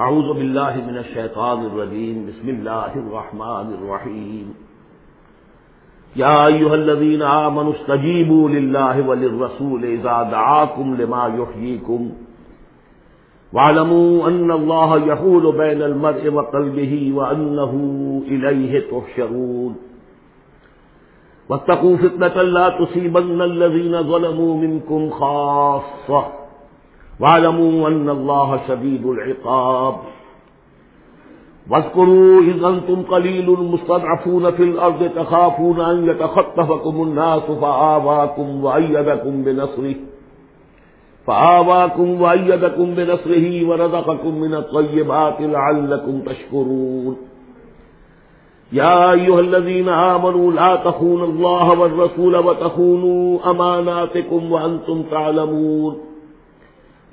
أعوذ بالله من الشيطان الرجيم بسم الله الرحمن الرحيم يا أيها الذين آمنوا استجيبوا لله وللرسول إذا دعاكم لما يحييكم واعلموا أن الله يحول بين المرء وقلبه وأنه إليه تحشرون۔ واتقوا فتنة لا تصيبن الذين ظلموا منكم خاصة واعلموا أن الله شديد العقاب. واذكروا إذ أنتم قليل مستضعفون في الأرض تخافون أن يتخطفكم الناس فآواكم وأيدكم بنصره. فآواكم وأيدكم بنصره ورزقكم من الطيبات لعلكم تشكرون. يا أيها الذين آمنوا لا تخونوا الله والرسول وتخونوا أماناتكم وأنتم تعلمون.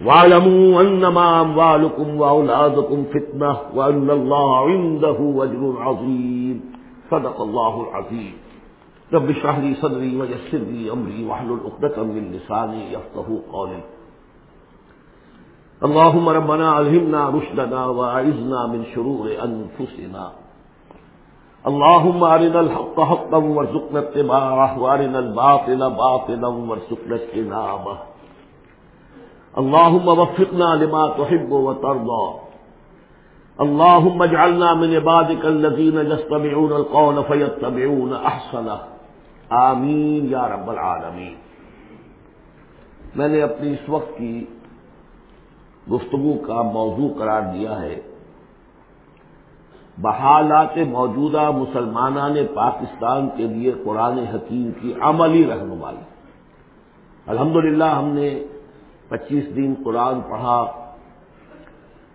واعلموا أنما أموالكم وأولادكم فتنة وأن الله عنده أجر عظيم. صدق الله العظيم. رب اشرح لي صدري ويسر لي أمري واحلل عقدة من لساني يفقهوا قولي. اللهم ربنا ألهمنا رشدنا وأعذنا من شرور أنفسنا. اللهم أرنا الحق حقا وارزقنا اتباعه وأرنا الباطل باطلا وارزقنا اجتنابه. اللهم وفقنا لما تحب وترضى اللهم اجعلنا من عبادك الذين يستمعون القول فيتبعون احسنه آمین یا رب العالمین. میں نے اپنی اس وقت کی گفتگو کا موضوع قرار دیا ہے. بحالات موجودہ مسلمانان پاکستان کے لیے قرآن حکیم کی عملی رہنمائی. الحمدللہ ہم نے پچیس دن قرآن پڑھا۔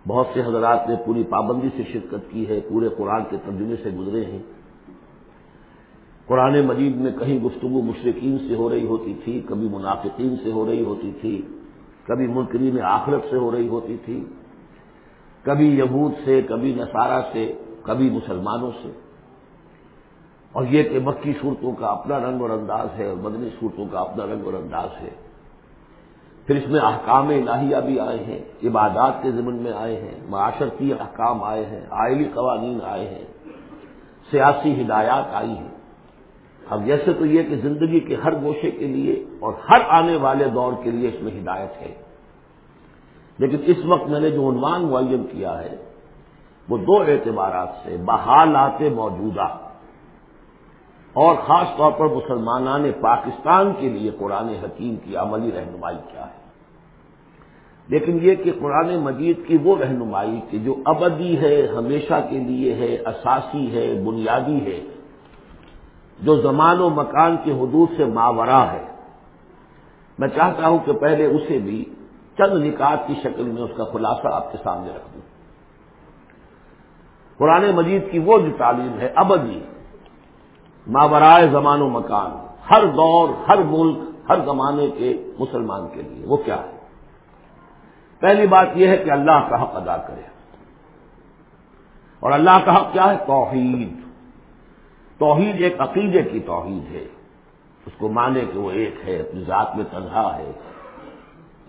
بہت سے حضرات نے پوری پابندی سے شرکت کی ہے، پورے قرآن کے ترجمے سے گزرے ہیں۔ قرآن مجید میں کہیں گفتگو مشرقین سے ہو رہی ہوتی تھی، کبھی منافقین سے ہو رہی ہوتی تھی، کبھی منکرین آخرت سے ہو رہی ہوتی تھی، کبھی یہود سے، کبھی نصارہ سے، کبھی مسلمانوں سے۔ اور یہ کہ مکی صورتوں کا اپنا رنگ اور انداز ہے اور مدنی صورتوں کا اپنا رنگ اور انداز ہے۔ پھر اس میں احکام الہیہ بھی آئے ہیں، عبادات کے ضمن میں آئے ہیں، معاشرتی احکام آئے ہیں آئلی قوانین آئے ہیں، سیاسی ہدایات آئی ہیں۔ اب جیسے تو یہ کہ زندگی کے ہر گوشے کے لیے اور ہر آنے والے دور کے لیے اس میں ہدایت ہے۔ لیکن اس وقت میں نے جو عنوان معین کیا ہے، وہ دو اعتبارات سے بحالات موجودہ۔ اور خاص طور پر مسلمانان پاکستان کے لیے قرآن حکیم کی عملی رہنمائی کیا ہے۔ لیکن یہ کہ قرآن مجید کی وہ رہنمائی کہ جو ابدی ہے، ہمیشہ کے لیے ہے، اساسی ہے، بنیادی ہے، جو زمان و مکان کے حدود سے ماورا ہے۔ میں چاہتا ہوں کہ پہلے اسے بھی چند نکات کی شکل میں اس کا خلاصہ آپ کے سامنے رکھ دوں۔ قرآن مجید کی وہ جو تعلیم ہے، ابدی ماورائے زمان و مکان، ہر دور، ہر ملک، ہر زمانے کے مسلمان کے لیے، وہ کیا ہے؟ پہلی بات یہ ہے کہ اللہ کا حق ادا کرے۔ اور اللہ کا حق کیا ہے؟ توحید۔ توحید ایک عقیدے کی توحید ہے۔ اس کو مانے کہ وہ ایک ہے، اپنی ذات میں تنہا ہے۔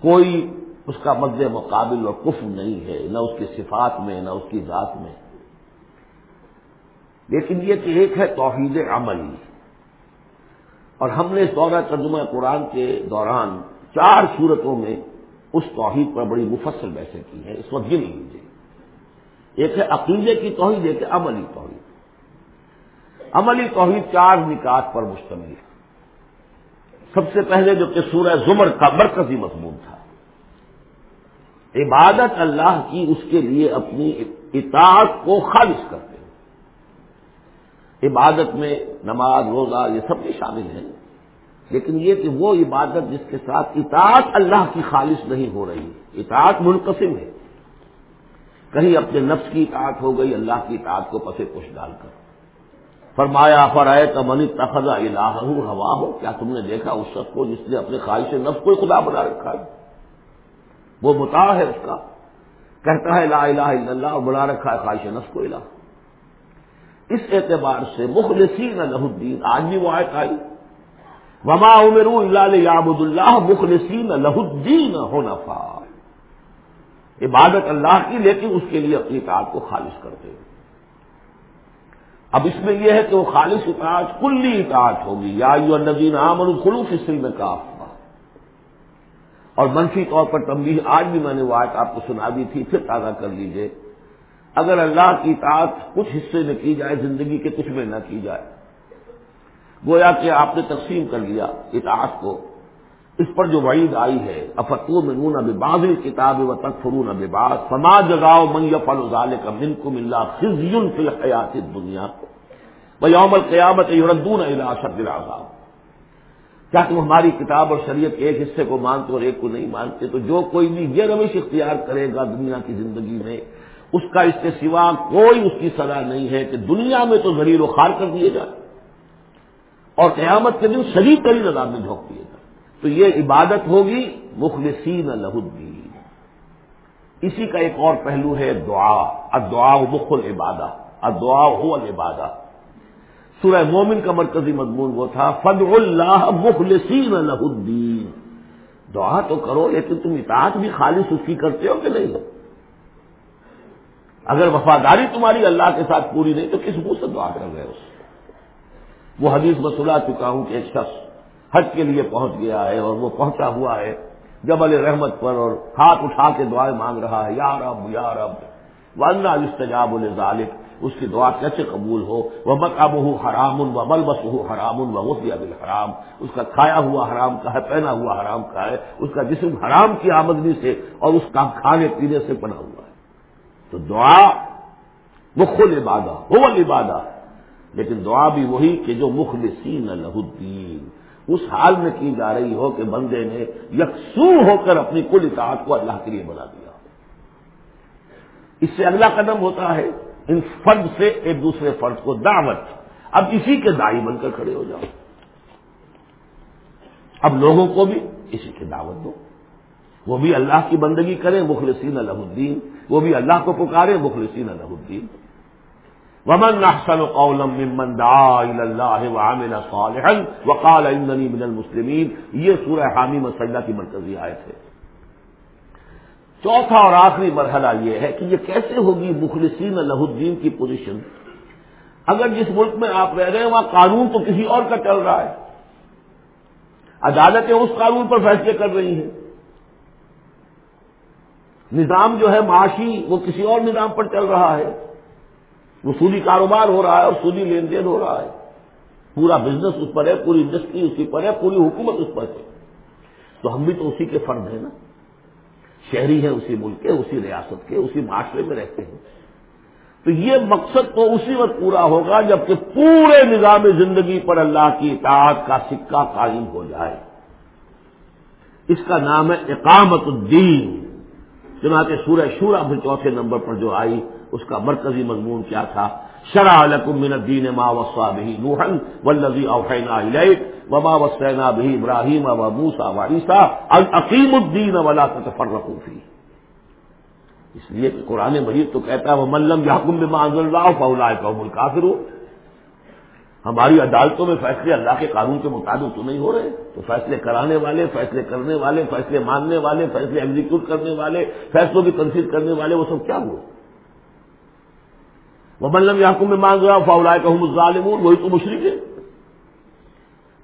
کوئی اس کا مد مقابل اور کف نہیں ہے، نہ اس کی صفات میں، نہ اس کی ذات میں۔ لیکن یہ کہ ایک ہے توحید عملی اور ہم نے اس دورہ ترجمہ قرآن کے دوران چار صورتوں میں اس توحید پر بڑی مفصل بحثیں کی ہیں اس وقت یہ نہیں لیجیے ایک ہے عقیدے کی توحید، ایک ہے عملی توحید۔ عملی توحید چار نکات پر مشتمل ہے۔ سب سے پہلے جو کہ سورہ زمر کا مرکزی مضمون تھا۔ عبادت اللہ کی اس کے لیے اپنی اطاعت کو خالص کرتے عبادت میں نماز، روزہ، یہ سب بھی شامل ہیں۔ لیکن یہ کہ وہ عبادت جس کے ساتھ اطاعت اللہ کی خالص نہیں ہو رہی، اطاعت منقسم ہے۔ کہیں اپنے نفس کی اطاعت ہو گئی، اللہ کی اطاعت کو پسے پش ڈال کر۔ فرمایا فرائے کا منی تخذا الہ ہوا ہو کیا تم نے دیکھا اس شخص کو جس نے اپنے خواہش نفس کو خدا بنا رکھا ہے؟ وہ متا ہے اس کا۔ کہتا ہے، لا الہ الا اللہ، اور بنا رکھا ہے خواہش نفس کو الہ۔ اس اعتبار سے مخلصین الہ الدین۔ آج بھی وہ آیت آئی۔ وما عمرو اللہ یابد اللہ مخلصین الہ الدین ہونفا عبادت اللہ کی، لیکن اس کے لیے اپنی اطاعت کو خالص کرتے ہیں۔ اب اس میں یہ ہے کہ وہ خالص اطاعت، کلی اطاعت ہوگی۔ یا یو النبین عامر خلوف اس میں کا اور منفی طور پر تمبی آج بھی میں نے وہ آیت آپ کو سنا دی تھی، پھر تازہ کر لیجیے۔ اگر اللہ کی اطاعت کچھ حصے میں کی جائے، زندگی کے کچھ میں نہ کی جائے۔ گویا کہ آپ نے تقسیم کر لیا اطاعت کو۔ اس پر جو وعید آئی ہے افتو میں اب بازل کتاب و تک فرون اب باز سماج جگاؤ من یفل ازالے کا من کو ملا خزیون فی الحیات دنیا وہ یوم القیامت یوردون الا شد العذاب۔ کیا تم ہماری کتاب اور شریعت کے ایک حصے کو مانتے اور ایک کو نہیں مانتے؟ تو جو کوئی بھی یہ روش اختیار کرے گا دنیا کی زندگی میں اس کا اس کے سوا کوئی اس کی سزا نہیں ہے کہ دنیا میں تو ذریع و خار کر دیے جائے اور قیامت کے دن شریف ترین نظام میں جھونک دیے جائے۔ تو یہ عبادت ہوگی، مخلصین الدین۔ اسی کا ایک اور پہلو ہے دعا۔ ادعا مخل عبادہ ادعا ہو العبادہ۔ سورہ مومن کا مرکزی مضمون وہ تھا فد اللہ مخلصین الدین دعا تو کرو، لیکن تم اطاعت بھی خالص اس کی کرتے ہو کہ نہیں؟ اگر وفاداری تمہاری اللہ کے ساتھ پوری نہیں تو کس منہ سے دعا کر رہے ہو؟ وہ حدیث میں سلا چکا ہوں کہ ایک شخص حج کے لیے پہنچ گیا ہے اور وہ پہنچا ہوا ہے جبل رحمت پر اور ہاتھ اٹھا کے دعائیں مانگ رہا ہے، یا رب یا رب ورنہ استجاب ظالق اس کی دعا کیسے قبول ہو؟ وہ مقام ہو حرام و ملبس ہو حرام و غفی ابل حرام اس کا کھایا ہوا حرام، کا ہے، پہنا ہوا حرام، کا ہے، اس کا جسم حرام کی آمدنی سے اور اس کا کھانے پینے سے بنا ہوا ہے۔ تو دعا مخل عبادہ ہو عبادہ لیکن دعا بھی وہی کہ جو مخلصین الدین۔ اس حال میں کی جا رہی ہو کہ بندے نے یکسو ہو کر اپنی کل اطاعت کو اللہ کے لیے بنا دیا۔ اس سے اگلا قدم ہوتا ہے، ان فرد سے ایک دوسرے فرد کو دعوت۔ اب اسی کے دائی بن کر کھڑے ہو جاؤ۔ اب لوگوں کو بھی اسی کی دعوت دو۔ وہ بھی اللہ کی بندگی کریں، مخلصین الہ الدین۔ وہ بھی اللہ کو پکارے، مخلصین الہ الدین۔ ومن احسن قولا ممن دعا الى الله وعمل صالحا وقال انني من المسلمين۔ یہ سورہ حامی مسجدہ کی مرکزی آیت ہے۔ چوتھا اور آخری مرحلہ یہ ہے کہ یہ کیسے ہوگی مخلصین الہ الدین کی پوزیشن؟ اگر جس ملک میں آپ رہ رہے ہیں وہاں قانون تو کسی اور کا چل رہا ہے۔ عدالتیں اس قانون پر فیصلے کر رہی ہیں۔ نظام جو ہے معاشی، وہ کسی اور نظام پر چل رہا ہے۔ وہ سودی کاروبار ہو رہا ہے اور سودی لین دین ہو رہا ہے۔ پورا بزنس اس پر ہے، پوری انڈسٹری اس پر ہے، پوری حکومت اس پر ہے۔ تو ہم بھی تو اسی کے فرد ہیں نا۔ شہری ہیں اسی ملک کے، اسی ریاست کے، اسی معاشرے میں رہتے ہیں۔ تو یہ مقصد تو اسی وقت پورا ہوگا جبکہ پورے نظام زندگی پر اللہ کی اطاعت کا سکہ قائم ہو جائے۔ اس کا نام ہے اقامت الدین۔ چنانچہ سورہ شورا بھی چوتھے نمبر پر جو آئی، اس کا مرکزی مضمون کیا تھا؟ شرح من الدین ما وسا بھی نوحن ولزی اوفینا وما وسینا بھی ابراہیم و موسا و عیسا العقیم الدین ولا تتفرقوا تفرقوفی اس لیے کہ قرآن مجید تو کہتا ہے وہ ملم یحکم بما انزل اللہ فولا قوم الکافر ہماری عدالتوں میں فیصلے اللہ کے قانون کے مطابق تو نہیں ہو رہے۔ تو فیصلے کرانے والے، فیصلے کرنے والے، فیصلے ماننے والے، فیصلے ایگزیکیوٹ کرنے والے، فیصلوں کی تنصیب کرنے والے، وہ سب کیا ہوئے وہ ملم میں مانگ رہا فولا کہ ظالم وہی تو مشرق ہے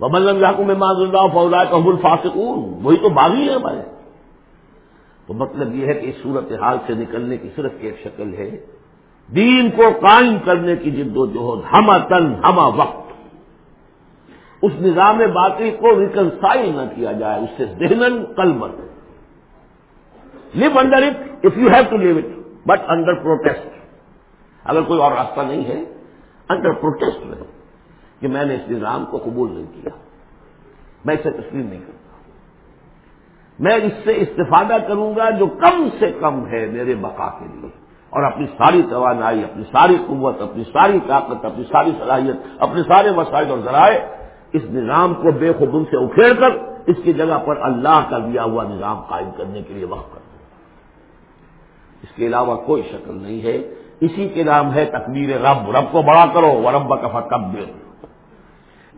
وہ ملم یاقوں میں مانگ رہا فولا کہ الفاسقون۔ وہی تو باغی ہے ہمارے۔ تو مطلب یہ ہے کہ اس صورت حال سے نکلنے کی صرف ایک شکل ہے۔ دین کو قائم کرنے کی جد و جہد ہما تن ہما وقت۔ اس نظام باقی کو ریکنسائل نہ کیا جائے، اس سے ذہن قلبت leave under it if you have to leave it but under protest اگر کوئی اور راستہ نہیں ہے انڈر پروٹیسٹ میں۔ کہ میں نے اس نظام کو قبول نہیں کیا۔ میں اسے تسلیم نہیں کرتا۔ میں اس سے استفادہ کروں گا جو کم سے کم ہے میرے بقا کے لیے۔ اور اپنی ساری توانائی، اپنی ساری قوت، اپنی ساری طاقت، اپنی ساری صلاحیت، اپنے سارے وسائل اور ذرائع اس نظام کو بے خبن سے اکھیڑ کر اس کی جگہ پر اللہ کا دیا ہوا نظام قائم کرنے کے لیے وقت کر دوں اس کے علاوہ کوئی شکل نہیں ہے۔ اسی کے نام ہے تقبیر رب۔ رب کو بڑا کرو وہ رب کا فتبر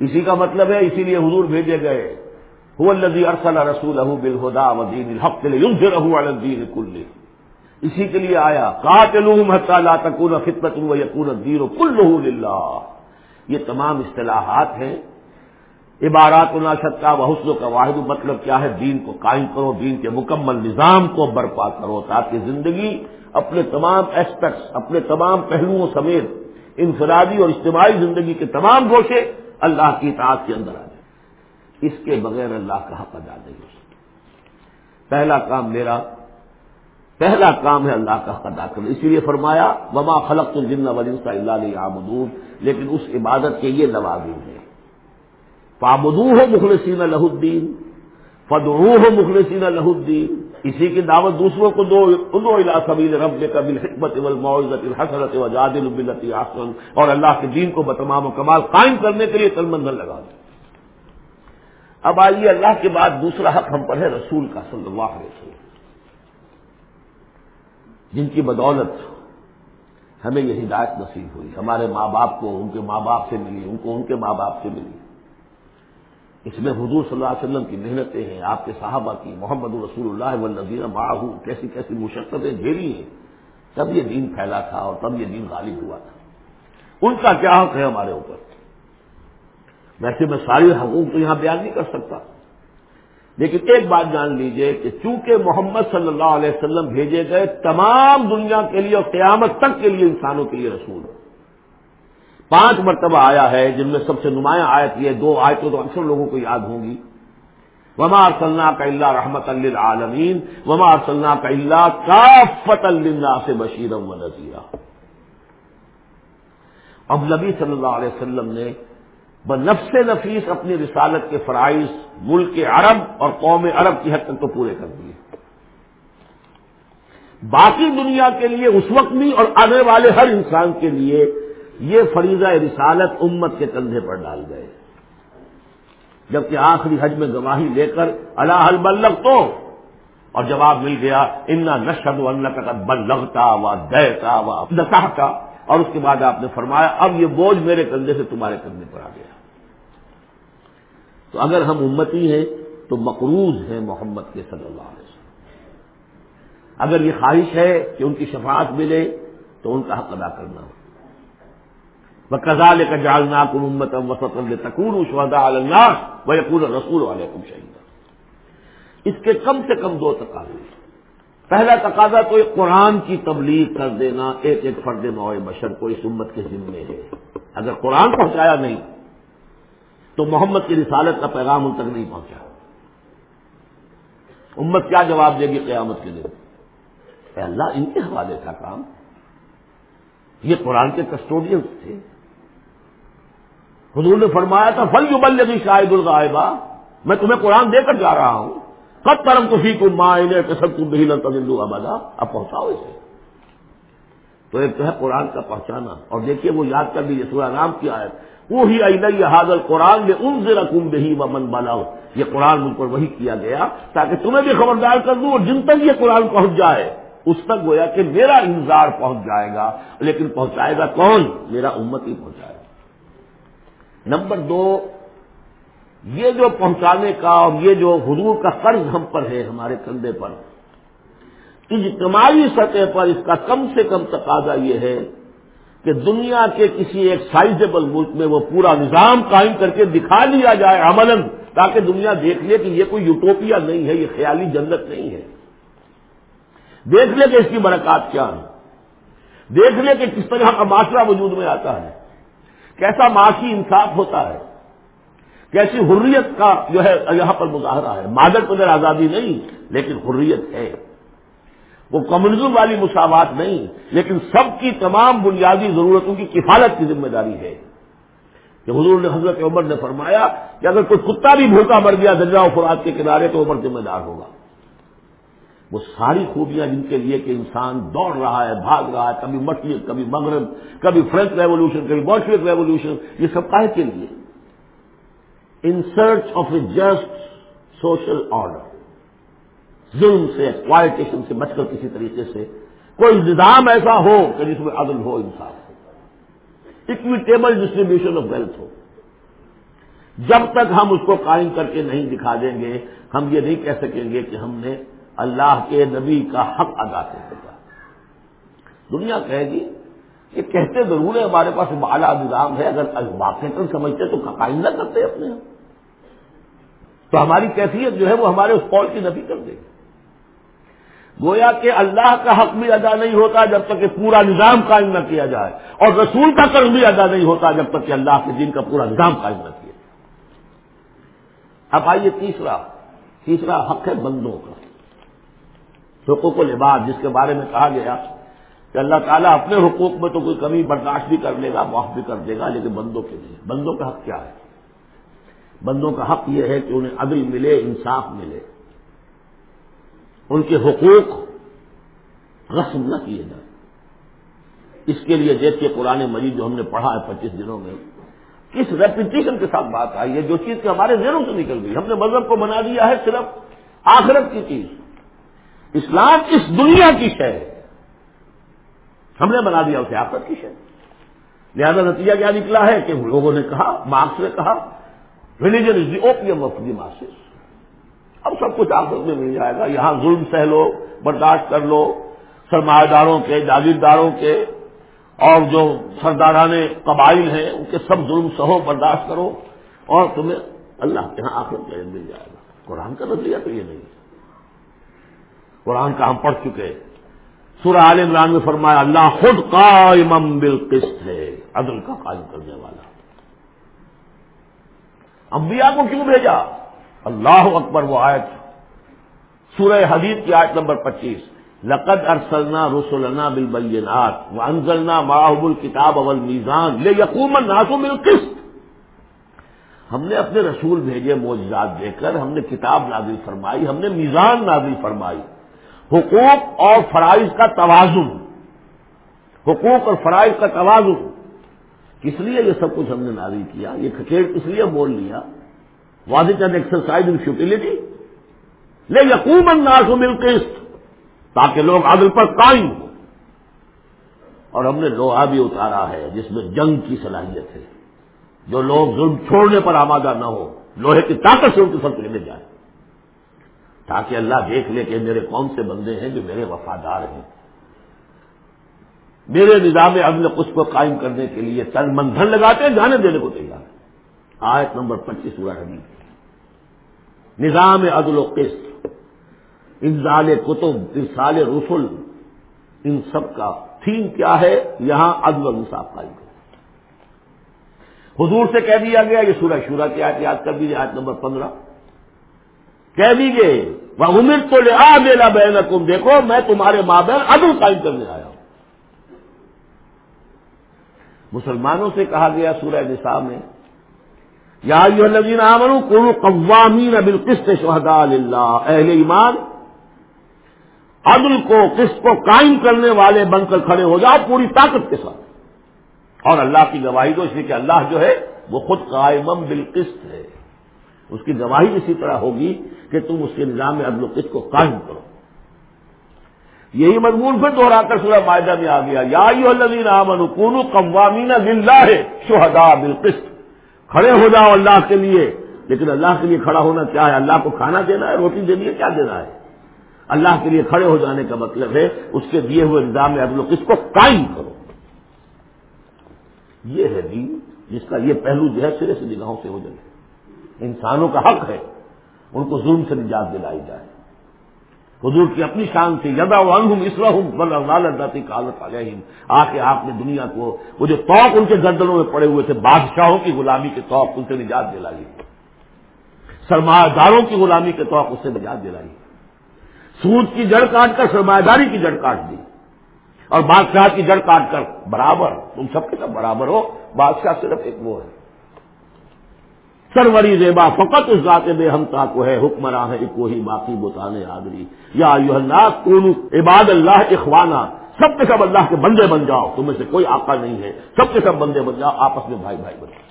اسی کا مطلب ہے اسی لیے حضور بھیجے گئے۔ الدی ارسل رسول بالہدا ودین الحق رہو الدین کل اسی کے لیے آیا قاتلوم حتی لا تکون خطبت و یقون الدین کل یہ تمام اصطلاحات ہیں۔ عبارات ناشد کا حسن کا واحد مطلب کیا ہے؟ دین کو قائم کرو، دین کے مکمل نظام کو برپا کرو تاکہ زندگی اپنے تمام اسپیکٹس اپنے تمام پہلوؤں سمیت انفرادی اور اجتماعی زندگی کے تمام گوشے اللہ کی اطاعت کے اندر آ جائیں۔ اس کے بغیر اللہ کا حق ادا نہیں ہو سکتا پہلا کام میرا پہلا کام ہے اللہ کا ادا کرنا۔ اسی لیے فرمایا، وما خلق الجن ولنسا اللہ علیہ لیکن اس عبادت کے یہ لوازم ہے پابدو ہو مخلصین الہ الدین فدعو ہو مخلصین الہ الدین اسی کی دعوت دوسروں کو دو ادو الا سبیل رب کا بالحکمت والموعظت الحسنت وجادل بالتي احسن۔ اور اللہ کے دین کو بتمام و کمال قائم کرنے کے لیے تل لگا۔ دیں اب آئیے اللہ کے بعد دوسرا حق ہم پر ہے رسول کا صلی اللہ علیہ وسلم۔ جن کی بدولت ہمیں یہ ہدایت نصیب ہوئی، ہمارے ماں باپ کو، ان کے ماں باپ سے ملی، ان کو ان کے ماں باپ سے ملی۔ اس میں حضور صلی اللہ علیہ وسلم کی محنتیں ہیں، آپ کے صحابہ کی، محمد رسول اللہ والنظیر معاہ کیسی کیسی مشقتیں جھیلی ہیں۔ تب یہ دین پھیلا تھا اور تب یہ دین غالب ہوا تھا۔ ان کا کیا حق ہے ہمارے اوپر؟ ویسے میں ساری حقوق تو یہاں بیان نہیں کر سکتا۔ لیکن ایک بات جان لیجیے کہ چونکہ محمد صلی اللہ علیہ وسلم بھیجے گئے تمام دنیا کے لیے اور قیامت تک کے لیے انسانوں کے لیے رسول پانچ مرتبہ آیا ہے جن میں سب سے نمایاں آیت یہ دو آیتیں تو اکثر لوگوں کو یاد ہوں گی۔ وما ارسلنا کا اللہ رحمت اللہ عالمین وما ارسلنا کا اللہ کافت اللہ سے بشیر و نذیرہ اب نبی صلی اللہ علیہ وسلم نے بنفس نفیس اپنی رسالت کے فرائض ملک عرب اور قوم عرب کی حد تک تو پورے کر دیے۔ باقی دنیا کے لیے اس وقت بھی اور آنے والے ہر انسان کے لیے یہ فریضہ رسالت امت کے کندھے پر ڈال گئے۔ جبکہ آخری حج میں گواہی لے کر اللہ البلغ تو اور جواب مل گیا، انا نشد اللہ کا بل لگتا و دیتا و نساہتا اور اس کے بعد آپ نے فرمایا، اب یہ بوجھ میرے کندھے سے تمہارے کندھے پر آ گیا۔ تو اگر ہم امتی ہیں، تو مقروض ہیں محمد کے صلی اللہ علیہ وسلم۔ اگر یہ خواہش ہے کہ ان کی شفاعت ملے، تو ان کا حق ادا کرنا۔ ہو وہ کا جالنا کم امت وسط تکون شہدا اللہ و یقون رسول والے کم شہید اس کے کم سے کم دو تقاضے۔ پہلا تقاضا تو ایک قرآن کی تبلیغ کر دینا، ایک ایک فرد نو بشر کو اس امت کے ذمے ہے۔ اگر قرآن پہنچایا نہیں، تو محمد کی رسالت کا پیغام ان تک نہیں پہنچا۔ امت کیا جواب دے گی قیامت کے دن؟ اللہ، ان کے حوالے تھا کام۔ یہ قرآن کے کسٹوڈینس تھے۔ حضور نے فرمایا تھا فل جو بل شاہد الغائبہ میں تمہیں قرآن دے کر جا رہا ہوں۔ کب کرم کسی کو ماں سب تم بہی لندو ابدا۔ اب پہنچاؤ اسے۔ تو ایک تو ہے قرآن کا پہنچانا اور دیکھیے وہ یاد کر لیجیے سورہ نام کی آیت۔ وہ ہی عید حاضر قرآن میں ان سے رقم بہی و من بناؤ یہ قرآن مجھ پر وہی کیا گیا تاکہ تمہیں بھی خبردار کر دوں اور جن تک یہ قرآن پہنچ جائے، اس تک گویا کہ میرا انتظار پہنچ جائے گا۔ لیکن پہنچائے گا کون؟ میرا امت ہی پہنچائے گا۔ نمبر دو یہ جو پہنچانے کا اور یہ جو حضور کا قرض ہم پر ہے ہمارے کندھے پر، اجتماعی سطح پر اس کا کم سے کم تقاضا یہ ہے کہ دنیا کے کسی ایک سائزیبل ملک میں وہ پورا نظام قائم کر کے دکھا لیا جائے عمل تاکہ دنیا دیکھ لے کہ یہ کوئی یوٹوپیا نہیں ہے، یہ خیالی جنت نہیں ہے۔ دیکھ لے کہ اس کی برکات کیا ہے۔ دیکھ لے کہ کس طرح کا معاشرہ وجود میں آتا ہے۔ کیسا معاشی انصاف ہوتا ہے۔ کیسی حریت کا جو ہے یہاں پر مظاہرہ ہے۔ مادر پدر آزادی نہیں، لیکن حریت ہے۔ وہ کمیونزم والی مساوات نہیں، لیکن سب کی تمام بنیادی ضرورتوں کی کفالت کی ذمہ داری ہے۔ کہ حضور نے حضرت عمر نے فرمایا کہ اگر کوئی کتا بھی بھوکا مر گیا دریا و فراد کے کنارے تو عمر ذمہ دار ہوگا۔ وہ ساری خوبیاں جن کے لیے کہ انسان دوڑ رہا ہے، بھاگ رہا ہے، کبھی مشرق، کبھی مغرب، کبھی فرینچ ریولیوشن، کبھی بولشوک ریولیوشن، یہ سب کائے کے لیے۔ In search of a just social order ظلم سے ایکسپلائٹیشن سے، بچ کر کسی طریقے سے کوئی نظام ایسا ہو کہ جس میں عدل ہو انسان ہو. اکویٹیبل ڈسٹریبیوشن آف ویلتھ ہو. جب تک ہم اس کو قائم کر کے نہیں دکھا دیں گے، ہم یہ نہیں کہہ سکیں گے کہ ہم نے اللہ کے نبی کا حق ادا کر دیا. دنیا کہے گی کہ کہتے ضرور ہے ہمارے پاس بالا نظام ہے، اگر واقع سمجھتے تو قائم نہ کرتے اپنے ہم۔ تو ہماری کیفیت جو ہے وہ ہمارے اس قول کی نبی کر دے۔ گی گویا کہ اللہ کا حق بھی ادا نہیں ہوتا جب تک کہ پورا نظام قائم نہ کیا جائے، اور رسول کا قرض بھی ادا نہیں ہوتا جب تک کہ اللہ کے دین کا پورا نظام قائم نہ کیا جائے۔ اب آئیے تیسرا تیسرا حق ہے بندوں کا۔ حقوق و لباس، جس کے بارے میں کہا گیا۔ کہ اللہ تعالیٰ اپنے حقوق میں تو کوئی کمی برداشت بھی کر لے گا، معاف بھی کر دے گا، لیکن بندوں کے لیے، بندوں کا حق کیا ہے؟ بندوں کا حق یہ ہے کہ انہیں عدل ملے، انصاف ملے۔ ان کے حقوق رسم نہ کیے جائیں۔ اس کے لیے دیکھیے قرآن مجید جو ہم نے پڑھا ہے پچیس دنوں میں، کس ریپیٹیشن کے ساتھ بات آئی ہے؟ جو چیز کہ ہمارے ذہنوں سے نکل گئی۔ ہم نے مذہب کو بنا دیا ہے صرف آخرت کی چیز۔ اسلام اس دنیا کی شے ہے۔ ہم نے بنا دیا اسے آخرت کی شے۔ لہذا نتیجہ کیا نکلا ہے کہ لوگوں نے کہا، مارکس نے کہا religion is the opium of the masses اب سب کچھ آخرت میں مل جائے گا۔ یہاں ظلم سہ لو برداشت کر لو سرمایہ داروں کے، جاگیرداروں کے، اور جو سرداران قبائل ہیں، ان کے سب ظلم سہو، برداشت کرو، اور تمہیں اللہ کے یہاں آخرت میں مل جائے گا۔ قرآن کا نظریہ تو یہ نہیں۔ قرآن کا ہم پڑھ چکے سورہ عال عمران میں فرمایا، اللہ خود قائم بالقسط ہے، عدل کا قائم کرنے والا۔ انبیاء کو کیوں بھیجا؟ اللہ اکبر، وہ آیت سورہ حدیث کی آیت نمبر پچیس، لقد ارسلنا رسولنا بالبینات وانزلنا معهم الكتاب والمیزان لیقوم الناس بالقسط۔ ہم نے اپنے رسول بھیجے معجزات دے کر، ہم نے کتاب نازل فرمائی، ہم نے میزان نازل فرمائی۔ حقوق اور فرائض کا توازن۔ حقوق اور فرائض کا توازن۔ کس لیے یہ سب کچھ ہم نے نازل کیا؟ یہ کھکیڑ کس لیے بول لیا؟ واضح چند ایکسرسائز ان فیوٹیلٹی لے یقوم انداز مل قسط تاکہ لوگ عدل پر قائم ہوں۔ اور ہم نے لوہا بھی اتارا ہے، جس میں جنگ کی صلاحیت ہے۔ جو لوگ ظلم چھوڑنے پر آمادہ نہ ہو لوہے کی طاقت سے ان کی فرق لینے جائے تاکہ اللہ دیکھ لے کہ میرے کون سے بندے ہیں جو میرے وفادار ہیں۔ میرے نظام عدل اس کو قائم کرنے کے لیے تن مندھن لگاتے ہیں، جانے دینے کو تیار آیت نمبر پچیس ہوا ہے نظام عدل و قسط، انزال کتب، ارسال رسول ان سب کا تھیم کیا ہے؟ یہاں عدل و انصاف قائم کرو حضور سے کہہ دیا گیا، یہ سورہ شورا کی آیت یاد کر دیجیے آیت نمبر پندرہ۔ کہہ دیجیے وہ امیر تو لے آ میرا بہن تم دیکھو، میں تمہارے ماں بہن عدل قائم کرنے آیا ہوں۔ مسلمانوں سے کہا گیا سورہ نساء میں، یا الذین آمنوا کونوا قوامین بالقسط شہداء للہ۔ اہل ایمان، عدل کو، قسط کو قائم کرنے والے بن کر کھڑے ہو جاؤ پوری طاقت کے ساتھ۔ اور اللہ کی گواہی دو اس لیے کہ اللہ جو ہے، وہ خود قائمم بالقسط ہے۔ اس کی گواہی اسی طرح ہوگی کہ تم اس کے نظام عدل و قسط کو قائم کرو۔ یہی مضمون پھر دوہرا کر سورہ معاہدہ میں آ گیا۔ یا الذین آمنوا کونوا قوامین للہ شہداء بالقسط۔ کھڑے ہو جاؤ اللہ کے لیے۔ لیکن اللہ کے لیے کھڑا ہونا کیا ہے؟ اللہ کو کھانا دینا ہے؟ روٹی دینی ہے؟ کیا دینا ہے؟ اللہ کے لیے کھڑے ہو جانے کا مطلب ہے اس کے دیے ہوئے نظام عدل و کس کو قائم کرو۔ یہ ہے دین جس کا یہ پہلو جو ہے سرے سے نگاہوں سے ہو جائے۔ انسانوں کا حق ہے، ان کو ظلم سے نجات دلائی جائے۔ حضور کی اپنی شان سے یدا ونہم اسلحم بلالتی کالت آ کے آپ نے دنیا کو، وہ جو توق ان کے گردنوں میں پڑے ہوئے تھے، بادشاہوں کی غلامی کے توق ان سے نجات دلائی۔ سرمایہ داروں کی غلامی کے توق اس سے نجات دلائی۔ سود کی جڑ کاٹ کر سرمایہ داری کی جڑ کاٹ دی۔ اور بادشاہ کی جڑ کاٹ کر، برابر، تم سب کے سب برابر ہو، بادشاہ صرف ایک وہ ہے۔ سروری زیبا فقط اس ذات بے ہمتا کو ہے، حکمراں ہے اکو ہی باقی بتانے آدری یا کون عباد اللہ اخوانا، سب کے سب اللہ کے بندے بن جاؤ۔ تمہیں سے کوئی آقا نہیں ہے۔ سب کے سب بندے بن جاؤ، آپس میں بھائی بھائی بن جاؤ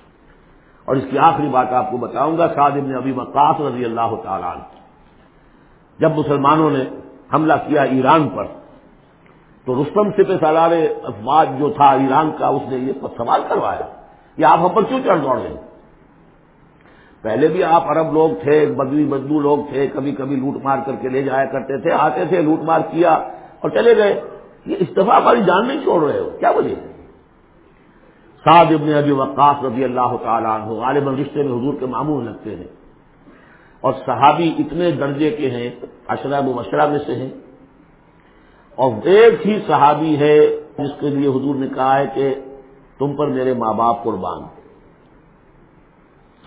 اور اس کی آخری بات آپ کو بتاؤں گا، سعد ابن ابی وقاص رضی اللہ تعالیٰ جب مسلمانوں نے حملہ کیا ایران پر، تو رستم سے پہ سالار افواج جو تھا ایران کا، اس نے یہ سوال کروایا کہ آپ ہم پر کیوں چڑھ دوڑ رہے پہلے بھی آپ عرب لوگ تھے، بدوی بدو لوگ تھے کبھی کبھی لوٹ مار کر کے لے جایا کرتے تھے، آتے تھے، لوٹ مار کیا اور چلے گئے۔ یہ استفا ہماری جان نہیں چھوڑ رہے ہو، کیا بولے سعد ابن ابی وقاص رضی اللہ تعالیٰ عنہ غالب رشتے میں حضور کے معمول لگتے ہیں۔ اور صحابی اتنے درجے کے ہیں اشراب مشرہ میں سے ہیں۔ اور ایک ہی صحابی ہے، جس کے لیے حضور نے کہا ہے کہ تم پر میرے ماں باپ قربان۔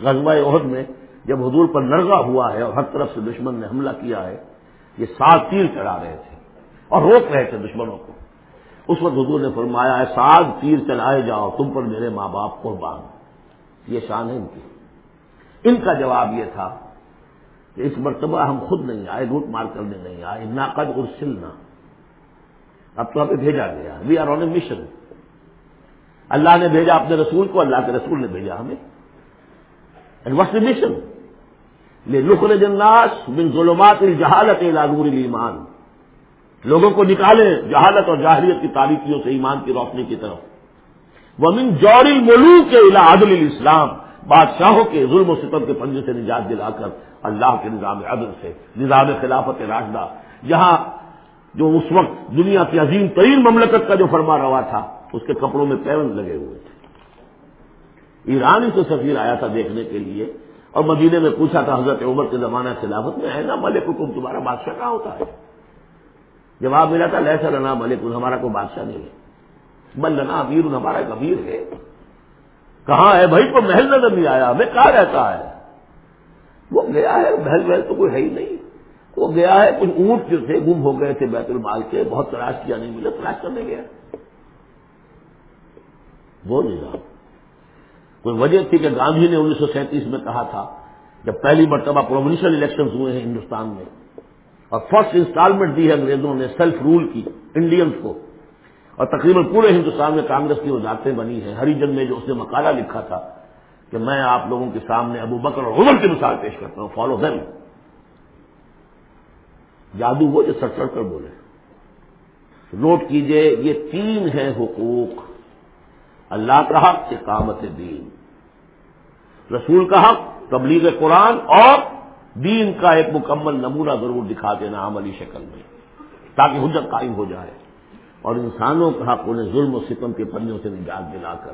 غزوہ عہد میں جب حضور پر نرگا ہوا ہے اور ہر طرف سے دشمن نے حملہ کیا ہے، یہ سات تیر چڑھا رہے تھے اور روک رہے تھے دشمنوں کو۔ اس وقت حضور نے فرمایا ہے سات تیر چلائے جاؤ، تم پر میرے ماں باپ قربان۔ یہ شان ہے ان کی۔ ان کا جواب یہ تھا کہ اس مرتبہ ہم خود نہیں آئے، لوٹ مار کرنے نہیں آئے ناقد ارسلنا۔ اب تو ہمیں بھیجا گیا۔ We are on a mission اللہ نے بھیجا، اپنے رسول کو اللہ کے رسول نے بھیجا ہمیں۔ اینڈ واٹس اے مشن لے لکھ جناس بن ظلمات الجہالت لاگور ایمان لوگوں کو نکالیں جہالت اور جاہریت کی تاریخیوں سے ایمان کی روشنی کی طرف۔ وہ من جوڑ ملوک کے عدل الاسلام بادشاہوں کے ظلم و ستم کے پنجے سے نجات دلا کر اللہ کے نظام عدل سے، نظام خلافت راشدہ۔ جہاں جو اس وقت دنیا کی عظیم ترین مملکت کا جو فرما روا تھا، اس کے کپڑوں میں پیون لگے ہوئے تھے۔ ایران ہی سے سفیر آیا تھا دیکھنے کے لیے اور مدینے میں پوچھا تھا حضرت عمر کے زمانہ خلافت میں ہے نا ملک حکم تمہارا بادشاہ کہاں ہوتا ہے؟ جواب ملا تھا لہسا رنا ملک، ہمارا کوئی بادشاہ نہیں ہے۔ بل لنا امیر، ہمارا ایک امیر ہے۔ کہاں ہے بھائی؟ کو محل نظر نہیں آیا۔ ہمیں کہاں رہتا ہے؟ وہ گیا ہے، محل محل تو کوئی ہے ہی نہیں۔ وہ گیا ہے، کچھ اونٹ جو تھے، گم ہو گئے تھے بیت المال کے۔ بہت تلاش کیا، نہیں ملے تلاش کرنے گیا۔ وہ نظام۔ کوئی وجہ تھی کہ گاندھی نے انیس سو سینتیس میں کہا تھا جب پہلی مرتبہ پروونشل الیکشن ہوئے ہیں ہندوستان میں اور فرسٹ انسٹالمنٹ دی ہے انگریزوں نے سیلف رول کی انڈینس کو اور تقریباً پورے ہندوستان میں کانگریس کی وزارتیں بنی ہیں۔ ہری جن میں جو اس نے مقالہ لکھا تھا کہ میں آپ لوگوں کے سامنے ابو بکر اور عمر کی مثال پیش کرتا ہوں فالو دم جادو وہ جو سٹ سٹ کر بولے۔ نوٹ کیجیے، یہ تین ہیں حقوق۔ اللہ کا حق، اقامت دین۔ رسول کا حق، تبلیغ قرآن اور دین کا ایک مکمل نمونہ ضرور دکھا دینا عملی شکل میں، تاکہ حجت قائم ہو جائے اور انسانوں کا حق انہیں ظلم و ستم کے پنوں سے نجات دلا کر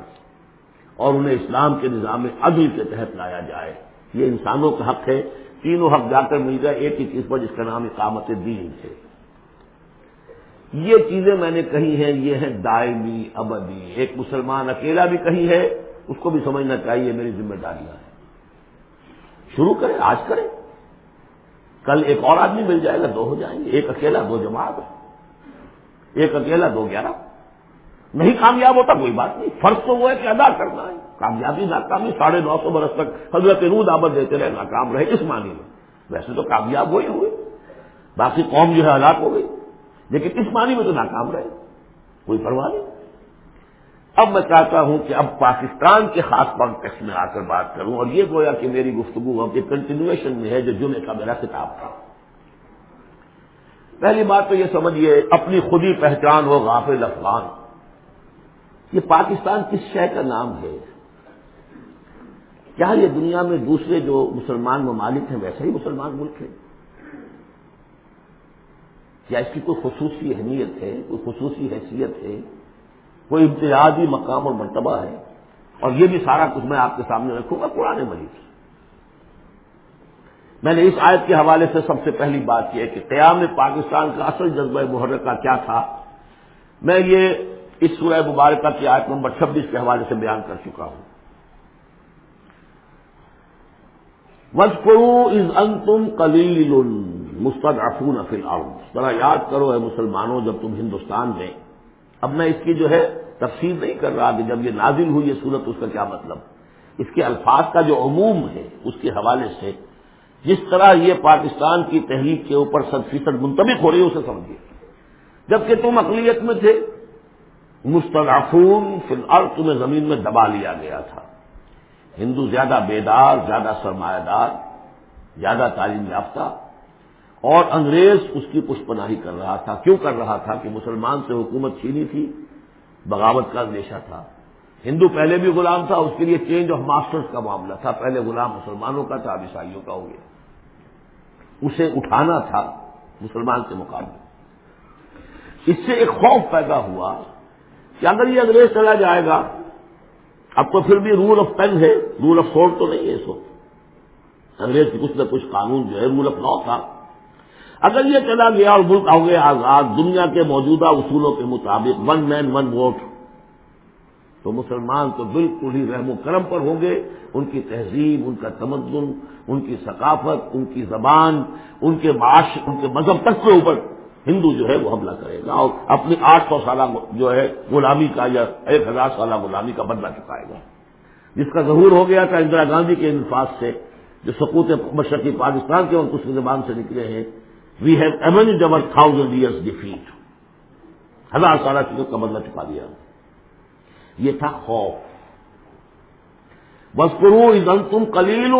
اور انہیں اسلام کے نظام عدل کے تحت لایا جائے۔ یہ انسانوں کا حق ہے، تینوں حق جا کر مل جائے ایک ہی چیز پر جس کا نام اقامت دین ہے۔ یہ چیزیں میں نے کہی ہیں، یہ ہیں دائمی، ابدی۔ ایک مسلمان اکیلا بھی کہی ہے، اس کو بھی سمجھنا چاہیے، میری ذمہ داریاں ہیں۔ شروع کریں، آج کریں۔ کل ایک اور آدمی مل جائے گا، دو ہو جائیں گے۔ ایک اکیلا، دو جماعت ایک اکیلا، دو گیارہ۔ نہیں کامیاب ہوتا، کوئی بات نہیں۔ فرق تو وہ ہے کہ ادا کرنا ہے۔ کامیابی ناکامی، ساڑھے نو سو برس تک حضرت روح دعوت دیتے رہے، ناکام رہے، اس معنی میں۔ ویسے تو کامیاب وہی ہوئے۔ باقی قوم جو ہے ہلاک ہو گئی۔ لیکن اس معنی میں تو ناکام رہے۔ کوئی پرواہ نہیں۔ اب میں چاہتا ہوں کہ اب پاکستان کے خاص کانٹیکس میں آ کر بات کروں اور یہ گویا کہ میری گفتگو اب یہ کنٹینیوشن میں ہے جو جمعے کا میرا کتاب تھا۔ پہلی بات تو یہ سمجھیے، اپنی خودی پہچان ہو غافل افغان۔ یہ پاکستان کس شے کا نام ہے؟ کیا یہ دنیا میں دوسرے جو مسلمان ممالک ہیں ویسے ہی مسلمان ملک ہے کیا اس کی کوئی خصوصی اہمیت ہے، کوئی خصوصی حیثیت ہے، کوئی امتیازی مقام اور مرتبہ ہے، اور یہ بھی سارا کچھ میں آپ کے سامنے رکھوں گا پرانے مریض میں نے اس آیت کے حوالے سے سب سے پہلی بات کی ہے کہ قیام پاکستان کا اصل جذبہ محرک کا کیا تھا، میں یہ اس سورہ مبارکہ کی آیت نمبر چھبیس کے حوالے سے بیان کر چکا ہوں۔ وزقرو از ان تم کلیل مستد افون افل ذرا یاد کرو ہے مسلمانوں، جب تم ہندوستان میں اب میں اس کی جو ہے تفصیل نہیں کر رہا کہ جب یہ نازل ہوئی یہ صورت، اس کا کیا مطلب؟ اس کے الفاظ کا جو عموم ہے، اس کے حوالے سے جس طرح یہ پاکستان کی تحریک کے اوپر سب فیصد منتبک ہو رہی ہے، اسے سمجھیے۔ جبکہ تم اقلیت میں تھے، مستضعفون فی الارض، تمہیں زمین میں دبا لیا گیا تھا۔ ہندو زیادہ بیدار، زیادہ سرمایہ دار، زیادہ تعلیم یافتہ اور انگریز اس کی پشپناہی کر رہا تھا۔ کیوں کر رہا تھا کہ مسلمان سے حکومت چھینی تھی؟ بغاوت کا اندیشہ تھا۔ ہندو پہلے بھی غلام تھا، اس کے لیے چینج آف ماسٹرز کا معاملہ تھا۔ پہلے غلام مسلمانوں کا تھا، اب عیسائیوں کا ہو گیا۔ اسے اٹھانا تھا مسلمان کے مقابلے۔ اس سے ایک خوف پیدا ہوا کہ اگر یہ انگریز چلا جائے گا، اب تو پھر بھی رول آف پین ہے۔ رول آف سورٹ تو نہیں ہے اس وقت۔ انگریز کی کچھ نہ کچھ قانون جو ہے رول آف لا تھا۔ اگر یہ چلا گیا اور ملک ہو گیا آزاد، دنیا کے موجودہ اصولوں کے مطابق ون مین ون ووٹ تو مسلمان تو بالکل ہی رحم و کرم پر ہوں گے۔ ان کی تہذیب، ان کا تمدن، ان کی ثقافت، ان کی زبان، ان کے معاش، ان کے مذہب تک کے اوپر ہندو جو ہے وہ حملہ کرے گا اور اپنی آٹھ سو سالہ جو ہے غلامی کا یا ایک ہزار سالہ غلامی کا بدلہ چکائے گا۔ جس کا ظہور ہو گیا تھا اندرا گاندھی کے انفاظ سے، جو سپوت مشرقی پاکستان کے اور کچھ زبان سے نکلے ہیں۔ We have amend over thousand years defeat ہزار سالہ چیزوں کا بدلہ چکا دیا۔ یہ تھا خوف۔ بس کرو تم کلیل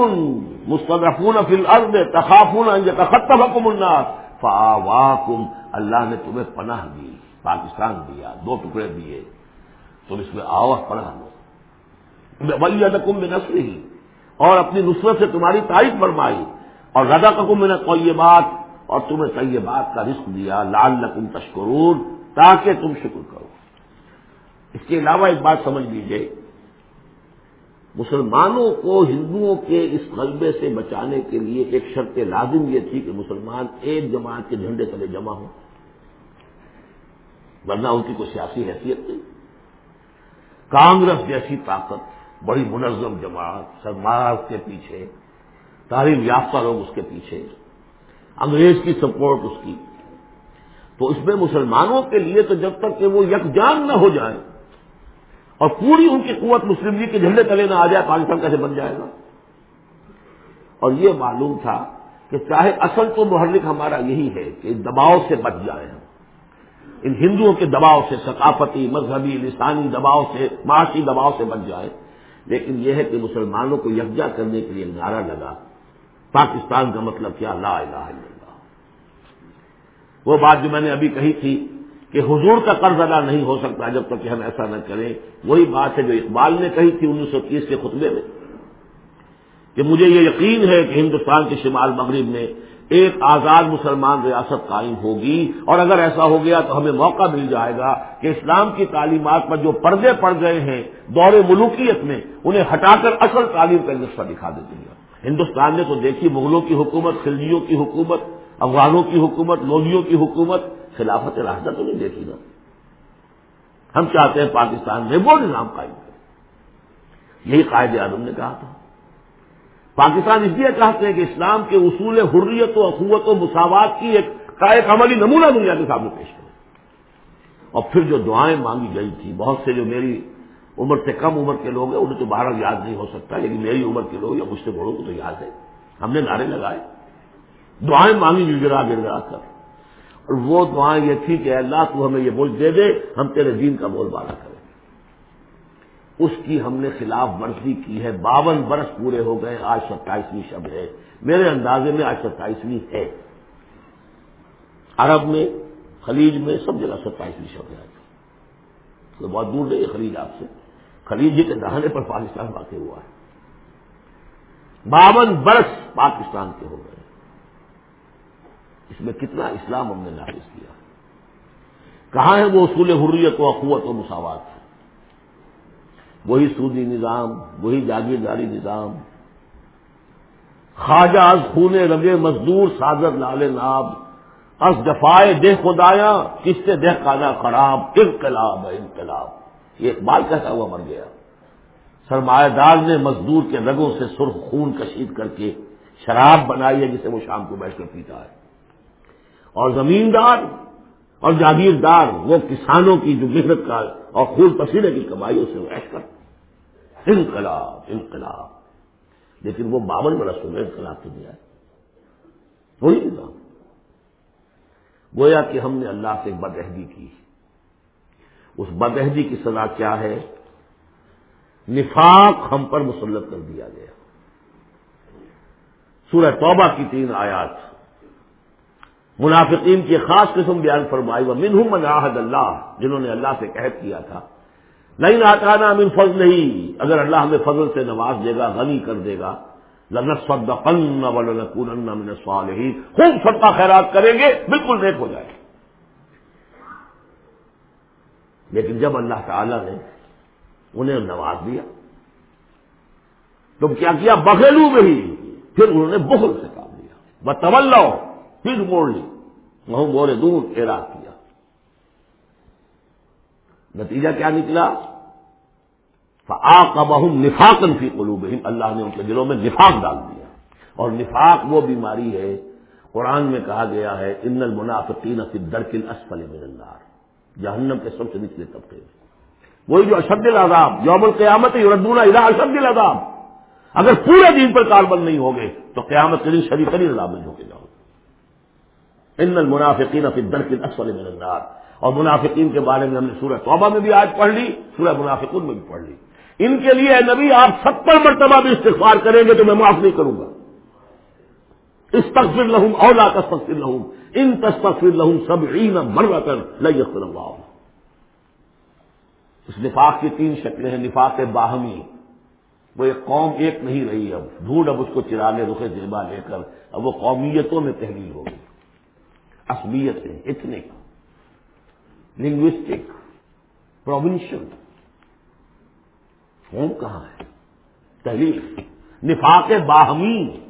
مستقفون فل ارد تخافون تختب حکم الناس فاواکم اللہ نے تمہیں پناہ دی، پاکستان دیا، دو ٹکڑے دیے۔ تم اس میں آو پناہ لو۔ ولی کم میں نسل ہی اور اپنی نصرت سے تمہاری تعریف فرمائی۔ اور ردا کم میں نے کوئی بات اور تمہیں کئی بات کا رسک دیا لال نقم تشکرور تاکہ تم شکر کرو۔ اس کے علاوہ ایک بات سمجھ لیجیے مسلمانوں کو ہندوؤں کے اس غلبے سے بچانے کے لیے ایک شرط لازم یہ تھی کہ مسلمان ایک جماعت کے جھنڈے تلے جمع ہوں، ورنہ ان کی کوئی سیاسی حیثیت نہیں۔ کانگریس جیسی طاقت، بڑی منظم جماعت سرمایہ کے پیچھے، تعلیم یافتہ لوگ اس کے پیچھے۔ انگریز کی سپورٹ اس کی۔ تو اس میں مسلمانوں کے لیے تو جب تک کہ وہ یکجان نہ ہو جائیں اور پوری ان کی قوت مسلم لیگ کے جھنڈے تلے نہ آ جائے، پاکستان کیسے بن جائے گا؟ اور یہ معلوم تھا کہ چاہے اصل تو محرک ہمارا یہی ہے کہ دباؤ سے بچ جائیں ہم۔ ان ہندوؤں کے دباؤ سے، ثقافتی، مذہبی، لسانی دباؤ سے، معاشی دباؤ سے بچ جائے۔ لیکن یہ ہے کہ مسلمانوں کو یکجا کرنے کے لیے نعرہ لگا۔ پاکستان کا مطلب کیا؟ لا الہ الا اللہ۔ وہ بات جو میں نے ابھی کہی تھی کہ حضور کا قرض ادا نہیں ہو سکتا جب تک کہ ہم ایسا نہ کریں۔ وہی بات ہے جو اقبال نے کہی تھی انیس سو تیس کے خطبے میں کہ مجھے یہ یقین ہے کہ ہندوستان کے شمال مغرب میں ایک آزاد مسلمان ریاست قائم ہوگی اور اگر ایسا ہو گیا تو ہمیں موقع مل جائے گا کہ اسلام کی تعلیمات پر جو پردے پڑ گئے ہیں دور ملوکیت میں، انہیں ہٹا کر اصل تعلیم کا نسخہ دکھا دے دیں گا ہندوستان نے تو دیکھی مغلوں کی حکومت، خلجیوں کی حکومت، افغانوں کی حکومت لودیوں کی حکومت، خلافت راستہ تو نہیں دیکھی نا۔ ہم چاہتے ہیں پاکستان میں وہ نظام قائم کرے۔ یہی قائد اعظم نے کہا تھا۔ پاکستان اس لیے چاہتے ہیں کہ اسلام کے اصول حریت و اخوت و مساوات کی ایک کا ایک عملی نمونہ دنیا کے سامنے پیش کرے۔ اور پھر جو دعائیں مانگی گئی تھی، بہت سے جو میری عمر سے کم عمر کے لوگ ہیں، انہیں تو باہر یاد نہیں ہو سکتا، لیکن میری عمر کے لوگ یا مجھ سے بڑوں کو تو یاد ہے۔ ہم نے نعرے لگائے۔ دعائیں مانگی گرا گرا کر۔ اور وہ دعائیں یہ تھی کہ اللہ تو ہمیں یہ بول دے دے، ہم تیرے دین کا بول بالا کریں۔ اس کی ہم نے خلاف ورزی کی ہے۔ باون برس پورے ہو گئے، آج ستائیسویں شب ہے۔ میرے اندازے میں آج ستائیسویں ہے۔ عرب میں، خلیج میں، سب جگہ ستائیسویں شب ہے۔ تو بہت دور نہیں خلیج آپ سے۔ خلیج جی کے دہانے پر پاکستان واقع ہوا ہے۔ باون برس پاکستان کے ہو گئے۔ اس میں کتنا اسلام ہم نے نافذ کیا۔ کہاں ہے وہ اصول حریت و اخوت و مساوات؟ وہی سودی نظام، وہی جاگیرداری نظام۔ خواجہ از خونے رگے مزدور سازر لال ناب۔ از دفائے دہ خدایا کس سے دہ کانا خراب، انقلاب ہے انقلاب۔ یہ اقبال کہتا ہوا مر گیا۔ سرمایہ دار نے مزدور کے رگوں سے سرخ خون کشید کر کے شراب بنائی ہے جسے وہ شام کو بیٹھ کر پیتا ہے۔ اور زمیندار اور جاگیردار، وہ کسانوں کی جو محنت کا اور خون پسینے کی کمائی اسے ویش کر انقلاب انقلاب۔ لیکن وہ باون برسوں میں انقلاب تو دیا ہے وہی نظام۔ گویا کہ ہم نے اللہ سے بدہدی کی۔ اس بدہدی کی سزا کیا ہے؟ نفاق ہم پر مسلط کر دیا گیا۔ سورہ توبہ کی تین آیات۔ منافقین کی خاص قسم بیان فرمائی وہ من ہوں اللہ، جنہوں نے اللہ سے قید کیا تھا۔ نہیں ناکانا من فضل نہیں اگر اللہ ہمیں فضل سے نواز دے گا، غنی کر دے گا۔ لنس من الصالحین۔ خوب صدقہ خیرات کریں گے، بالکل نیک ہو جائے لیکن جب اللہ تعالی نے انہیں نواز دیا تم کیا کیا؟ بغیلو میں ہی پھر انہوں نے بخل سے کام لیا۔ بتول پھر موڑ لی۔ وہ بولے دور ایرا کیا۔ نتیجہ کیا نکلا؟ آ بہم نفاقن فی قلوب اللہ نے ان کے دلوں میں نفاق ڈال دیا۔ اور نفاق وہ بیماری ہے، قرآن میں کہا گیا ہے، ان المنافقین فی درکل اسفل من النار۔ جہنم کے سب سے نچلے طبقے میں وہی جو اشد العذاب، یوم القیامت یردون الى اشد العذاب۔ اگر پورے دن پر کاربند نہیں ہوگے، تو قیامت کے دن شریف علی عذاب میں ہو کے جاؤ ان المنافقین فی الدرک الاسفل من النار۔ اور منافقین کے بارے میں ہم نے سورہ توبہ میں بھی آج پڑھ لی، سورہ منافقون میں بھی پڑھ لی۔ ان کے لیے نبی، آپ ستر مرتبہ بھی استغفار کریں گے تو میں معاف نہیں کروں گا۔ اس تقفر لہوں اولا کا تقفر لہوں ان تصفر لہوں سب عین مرا کر لئی اس نفاق کی تین شکلیں ہیں، نفاق باہمی. وہ ایک قوم ایک نہیں رہی اب. ڈھونڈ اب اس کو چرانے رخے زیبا لے کر. اب وہ قومیتوں میں تحریر ہوگی اسبیتیں اتنک لنگوسٹک پروونشل قوم کہاں ہے؟ تحریر. نفاق باہمی.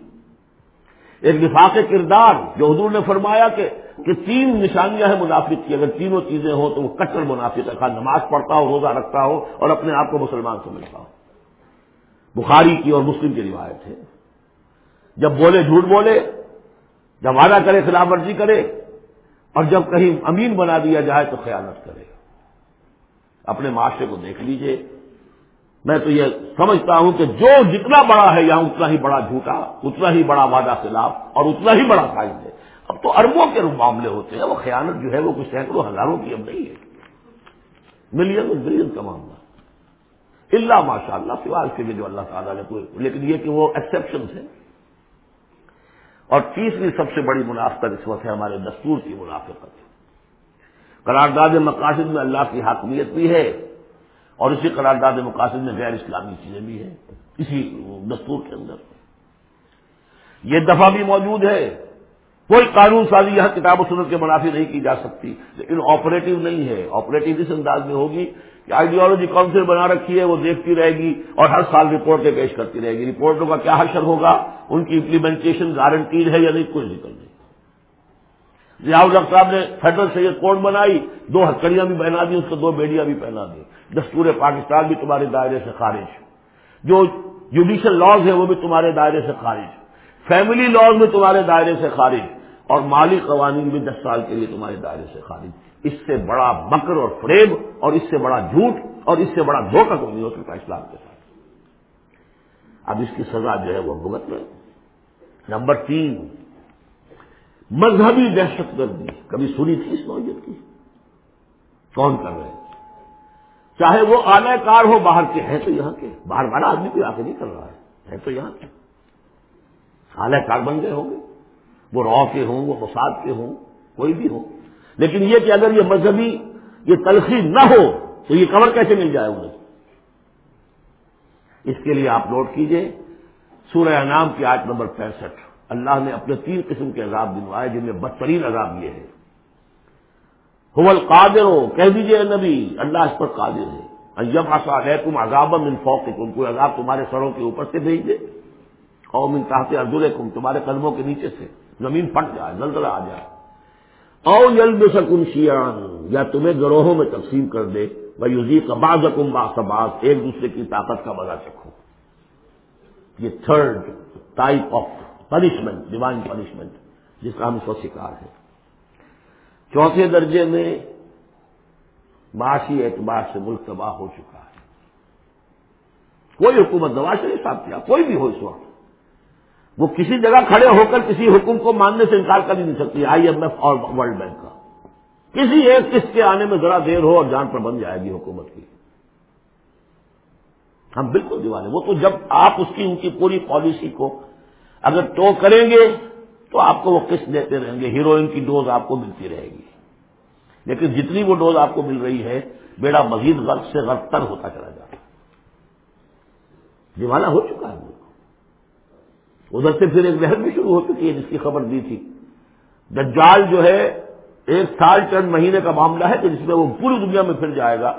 ایک نفاق کردار جو حضور نے فرمایا کہ کہ تین نشانیاں ہیں منافق کی، اگر تینوں چیزیں ہوں تو وہ کٹر منافق ہے نماز پڑھتا ہو روزہ رکھتا ہو اور اپنے آپ کو مسلمان سمجھتا ہو بخاری کی اور مسلم کی روایت ہے۔ جب بولے جھوٹ بولے، جب وعدہ کرے، خلاف ورزی کرے، اور جب کہیں امین بنا دیا جائے تو خیانت کرے۔ اپنے معاشرے کو دیکھ لیجیے۔ میں تو یہ سمجھتا ہوں کہ جو جتنا بڑا ہے یہاں اتنا ہی بڑا جھوٹا، اتنا ہی بڑا وعدہ خلاف اور اتنا ہی بڑا سائز ہے۔ اب تو اربوں کے معاملے ہوتے ہیں، وہ خیانت جو ہے وہ کچھ سینکڑوں ہزاروں کی اب نہیں ہے۔ ملین اور بلین کا معاملہ۔ اللہ ماشاء اللہ سوال کے لیے جو اللہ تعالیٰ نے کوئی لیکن یہ کہ وہ ایکسپشن ہے اور تیسری سب سے بڑی منافقت اس وقت ہے ہمارے دستور کی منافقت۔ قرارداد مقاصد میں اللہ کی حاکمیت بھی ہے۔ اور اسی قرارداد مقاصد میں غیر اسلامی چیزیں بھی ہیں، اسی دستور کے اندر۔ یہ دفعہ بھی موجود ہے۔ کوئی قانون سازی یہاں کتاب و سنت کے منافی نہیں کی جا سکتی۔ لیکن آپریٹو نہیں ہے۔ آپریٹو اس انداز میں ہوگی کہ آئیڈیالوجی کاؤنسل بنا رکھی ہے، وہ دیکھتی رہے گی اور ہر سال رپورٹیں پیش کرتی رہے گی۔ رپورٹوں کا کیا حشر ہوگا؟ ان کی امپلیمنٹیشن گارنٹیڈ ہے یا نہیں؟ کوئی ذکر نہیں۔ ضیاء الحق صاحب نے فیڈرل سید کوڈ بنائی؟ دو ہتکڑیاں بھی پہنا دی، اس کو دو بیڑیاں بھی پہنا دی۔ دستور پاکستان بھی تمہارے دائرے سے خارج۔ جو جوڈیشل لاز ہیں وہ بھی تمہارے دائرے سے خارج۔ فیملی لاز بھی تمہارے دائرے سے خارج۔ اور مالی قوانین بھی دس سال کے لیے تمہارے دائرے سے خارج۔ اس سے بڑا مکر اور فریب اور اس سے بڑا جھوٹ اور اس سے بڑا دھوکہ کو نہیں ہو سکتا اسلام کے ساتھ۔ اب اس کی سزا جو ہے وہ بھگت میں۔ نمبر تین مذہبی دہشت گردی کبھی سنی تھی اس نوعیت کی؟ کون کر رہے ہیں؟ چاہے وہ آنے کار ہو باہر کے ہیں تو یہاں کے۔ باہر والا آدمی کوئی آ کے نہیں کر رہا ہے ہے تو یہاں کے۔ آنے کار بن گئے ہوں گے، وہ رو کے ہوں، وہ مساد کے ہوں، کوئی بھی ہو لیکن یہ کہ اگر یہ مذہبی یہ تلخی نہ ہو، تو یہ کور کیسے مل جائے انہیں؟ اس کے لیے آپ نوٹ کیجیے، سورہ نام کی آٹھ نمبر پینسٹھ۔ اللہ نے اپنے تین قسم کے عذاب دنوائے جن میں بدترین عذاب یہ ہے۔ حول قادر ہو کہہ دیجیے نبی، اللہ اس پر قادر ہے۔ جب آسا ہے تم عذاب من فوق تم کوئی عذاب تمہارے سروں کے اوپر سے بھیج دے۔ اور من تحت ارجل کم تمہارے قدموں کے نیچے سے زمین پھٹ جائے، زلزلہ آ جائے۔ او جلد سکم شیان یا تمہیں گروہوں میں تقسیم کر دے۔ بھائی یوزی کا باز حکم ایک دوسرے کی طاقت کا مزہ چکھو۔ یہ third type of punishment divine punishment جس کا ہم اس کو شکار ہے چوتھے درجے میں معاشی اعتبار سے ملک تباہ ہو چکا ہے۔ کوئی حکومت نواز شریف صاحب کیا کوئی بھی ہو اس وقت۔ وہ کسی جگہ کھڑے ہو کر کسی حکم کو ماننے سے انکار کر ہی نہیں سکتی۔ آئی ایم ایف اور ورلڈ بینک کا۔ کسی ایک قسط کے آنے میں ذرا دیر ہو اور جان پر بن جائے گی حکومت کی۔ ہم بالکل دیوانے وہ تو جب آپ اس کی ان کی پوری پالیسی کو اگر ٹو کریں گے تو آپ کو وہ قسط دیتے رہیں گے، ہیروئن کی ڈوز آپ کو ملتی رہے گی۔ لیکن جتنی وہ ڈوز آپ کو مل رہی ہے، بیڑا مزید غرق سے غرق تر ہوتا چلا جاتا دیوانہ ہو چکا ہے۔ ادھر سے پھر ایک لہر بھی شروع ہو چکی ہے، جس کی خبر دی تھی۔ دجال جو ہے، ایک سال چند مہینے کا معاملہ ہے کہ جس میں وہ پوری دنیا میں پھر جائے گا۔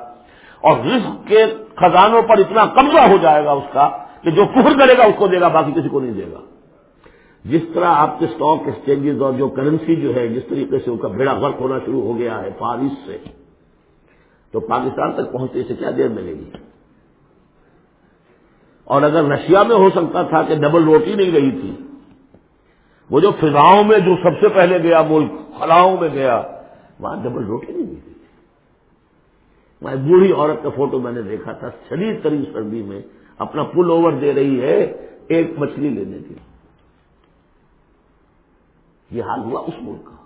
اور رزق کے خزانوں پر اتنا قبضہ ہو جائے گا اس کا کہ جو کفر کرے گا، اس کو دے گا، باقی کسی کو نہیں دے گا۔ جس طرح آپ کے اسٹاک ایکسچینجز اور جو کرنسی جو ہے، جس طریقے سے ان کا بیڑا غرق ہونا شروع ہو گیا ہے فارس سے، تو پاکستان تک پہنچنے سے کیا دیر ملے گی؟ اور اگر رشیا میں ہو سکتا تھا کہ ڈبل روٹی نہیں رہی تھی، وہ جو فضاؤں میں جو سب سے پہلے گیا، ملک خلاؤں میں گیا، وہاں ڈبل روٹی نہیں دی تھی بوڑھی عورت کا فوٹو میں نے دیکھا تھا، شدید ترین سردی میں اپنا پل اوور دے رہی ہے ایک مچھلی لینے کی یہ حال ہوا اس ملک کا۔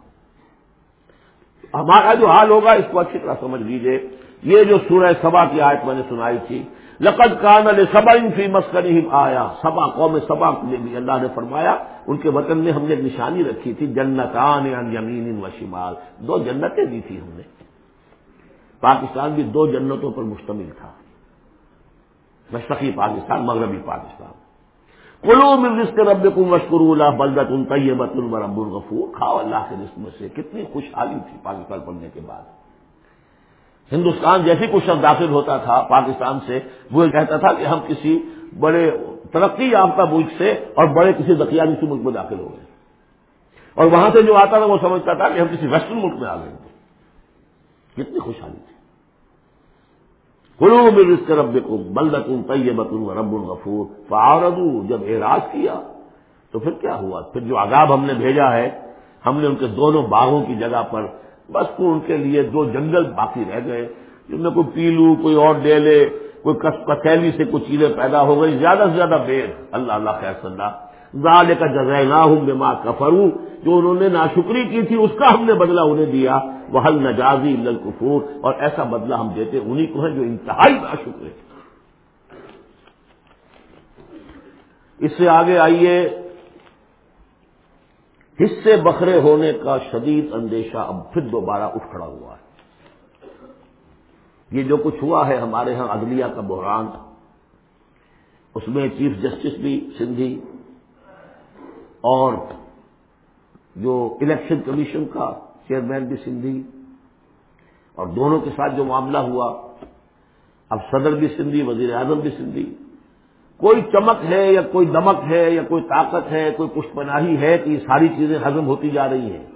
ہمارا جو حال ہوگا اس کو اچھی طرح سمجھ لیجیے یہ جو سورہ سبا کی آیت میں نے سنائی تھی، لقد کان علیہ سبا فی مسکری آیا سبا قوم سبا کے بھی اللہ نے فرمایا، ان کے وطن میں ہم نے نشانی رکھی تھی، جنتان یمین و شمال۔ دو جنتیں دی تھی ہم نے۔ پاکستان بھی دو جنتوں پر مشتمل تھا۔ مشرقی پاکستان، مغربی پاکستان۔ کلو من رزق رب کو مشکر اللہ بلدت ان طیبت رب الغفور کھاؤ اللہ کے رزق میں سے. کتنی خوشحالی تھی پاکستان پڑھنے کے بعد. ہندوستان جیسی کچھ شخص داخل ہوتا تھا پاکستان سے، وہ کہتا تھا کہ ہم کسی بڑے ترقی یافتہ ملک سے اور بڑے کسی دقیانی سے ملک میں داخل ہو گئے. اور وہاں سے جو آتا تھا وہ سمجھتا تھا کہ ہم کسی ویسٹرن ملک میں آ گئے تھے. کتنی خوشحالی تھی. کلو میں رب کو بلدتن و رب الغفور فعارضو، جب اعراض کیا تو پھر کیا ہوا؟ پھر جو عذاب ہم نے بھیجا ہے، ہم نے ان کے دونوں باغوں کی جگہ پر بس کو ان کے لیے دو جنگل باقی رہ گئے، جن میں کوئی پیلو، کوئی اور ڈیلے، کوئی کس کسیلی سے کچھ چیزیں پیدا ہو گئی زیادہ سے زیادہ بیر اللہ اللہ خیر صلاح زال کا جزائے نہ ہوں کفرو جو انہوں نے ناشکری کی تھی، اس کا ہم نے بدلہ انہیں دیا۔ وہ حل نجازی الکفور اور ایسا بدلہ ہم دیتے انہیں کو ہے جو انتہائی ناشکر ہے اس سے آگے آئیے۔ حصے بکھرے ہونے کا شدید اندیشہ اب پھر دوبارہ اٹھ کھڑا ہوا ہے۔ یہ جو کچھ ہوا ہے ہمارے ہاں عدلیہ کا بحران، اس میں چیف جسٹس بھی سندھی اور جو الیکشن کمیشن کا چیئرمین بھی سندھی اور دونوں کے ساتھ جو معاملہ ہوا، اب صدر بھی سندھی وزیر اعظم بھی سندھی۔ کوئی چمک ہے یا کوئی دمک ہے یا کوئی طاقت ہے، کوئی پشت پناہی ہے کہ یہ ساری چیزیں ہضم ہوتی جا رہی ہیں۔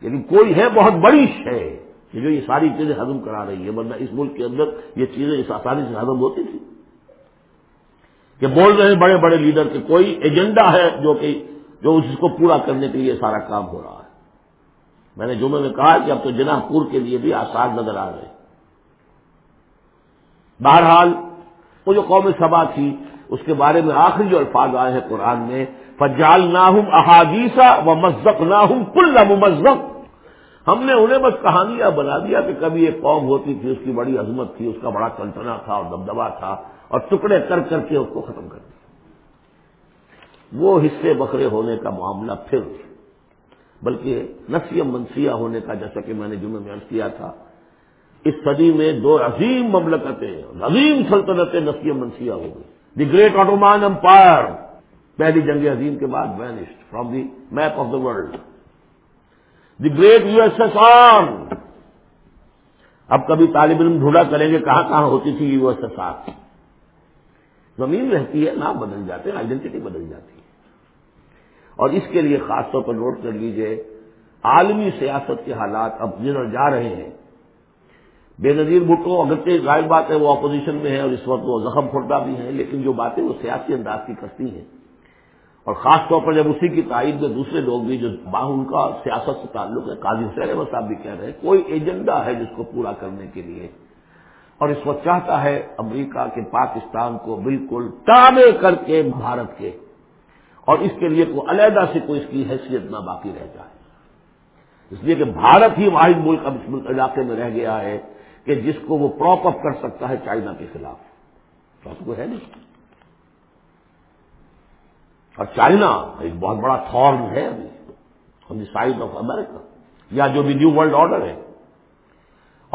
لیکن کوئی ہے بہت بڑی شے کہ جو یہ ساری چیزیں ہضم کرا رہی ہے، ورنہ اس ملک کے اندر یہ چیزیں اس آسانی سے ہضم ہوتی تھی کہ بول رہے ہیں بڑے بڑے لیڈر کہ کوئی ایجنڈا ہے جو کہ جو اس کو پورا کرنے کے لیے سارا کام ہو رہا ہے۔ میں نے جمعے میں کہا کہ اب تو جناح پور کے لیے بھی آسان نظر آ رہے بہرحال وہ جو قوم سبا تھی، اس کے بارے میں آخری جو الفاظ آئے ہیں قرآن میں فجال نہ ہوں احادیثہ و مزق نہ ہوں کل مزق ہم نے انہیں بس کہانیاں بنا دیا کہ کبھی ایک قوم ہوتی تھی، اس کی بڑی عظمت تھی، اس کا بڑا کنٹنا تھا اور دبدبا تھا۔ اور ٹکڑے کر کر کے اس کو ختم کر دیا۔ وہ حصے بکرے ہونے کا معاملہ پھر بلکہ نسیہ منسیہ ہونے کا، جیسا کہ میں نے جمعے میں عرض کیا تھا، اس صدی میں دو عظیم مملکتیں، عظیم سلطنتیں نسیہ منسیہ ہو گئی دی گریٹ آٹومان امپائر۔ پہلی جنگ عظیم کے بعد vanished from the map of the world the great U S S R. اب کبھی طالب علم ڈھونڈا کریں گے کہاں کہاں ہوتی تھی یو ایس ایس آر۔ زمین رہتی ہے، نام بدل جاتے ہیں آئیڈینٹی بدل جاتی ہے۔ اور اس کے لیے خاص طور پر نوٹ کر لیجیے، عالمی سیاست کے حالات اب جن جا رہے ہیں۔ بے نظیر بھٹو، اگرچہ ظاہر بات ہے، وہ اپوزیشن میں ہے اور اس وقت وہ زخم خوردہ بھی ہیں، لیکن جو باتیں وہ سیاسی انداز کی کرتی ہیں۔ اور خاص طور پر جب اسی کی تائید میں دوسرے لوگ بھی جو ان کا سیاست سے تعلق ہے، قاضی حسین احمد صاحب بھی کہہ رہے ہیں، کوئی ایجنڈا ہے جس کو پورا کرنے کے لیے؟ اور اس وقت چاہتا ہے امریکہ کے پاکستان کو بالکل تابع کر کے بھارت کے۔ اور اس کے لیے کوئی علیحدہ سے کوئی اس کی حیثیت نہ باقی رہ جائے۔ اس لیے کہ بھارت ہی واحد ملک اب اس ملک علاقے میں رہ گیا ہے کہ جس کو وہ پراپ اپ کر سکتا ہے چائنا کے خلاف۔ تو کو ہے نہیں۔ اور چائنا ایک بہت بڑا تھارم ہے ابھی۔ آن دی سائڈ آف امریکہ یا جو بھی نیو ورلڈ آرڈر ہے۔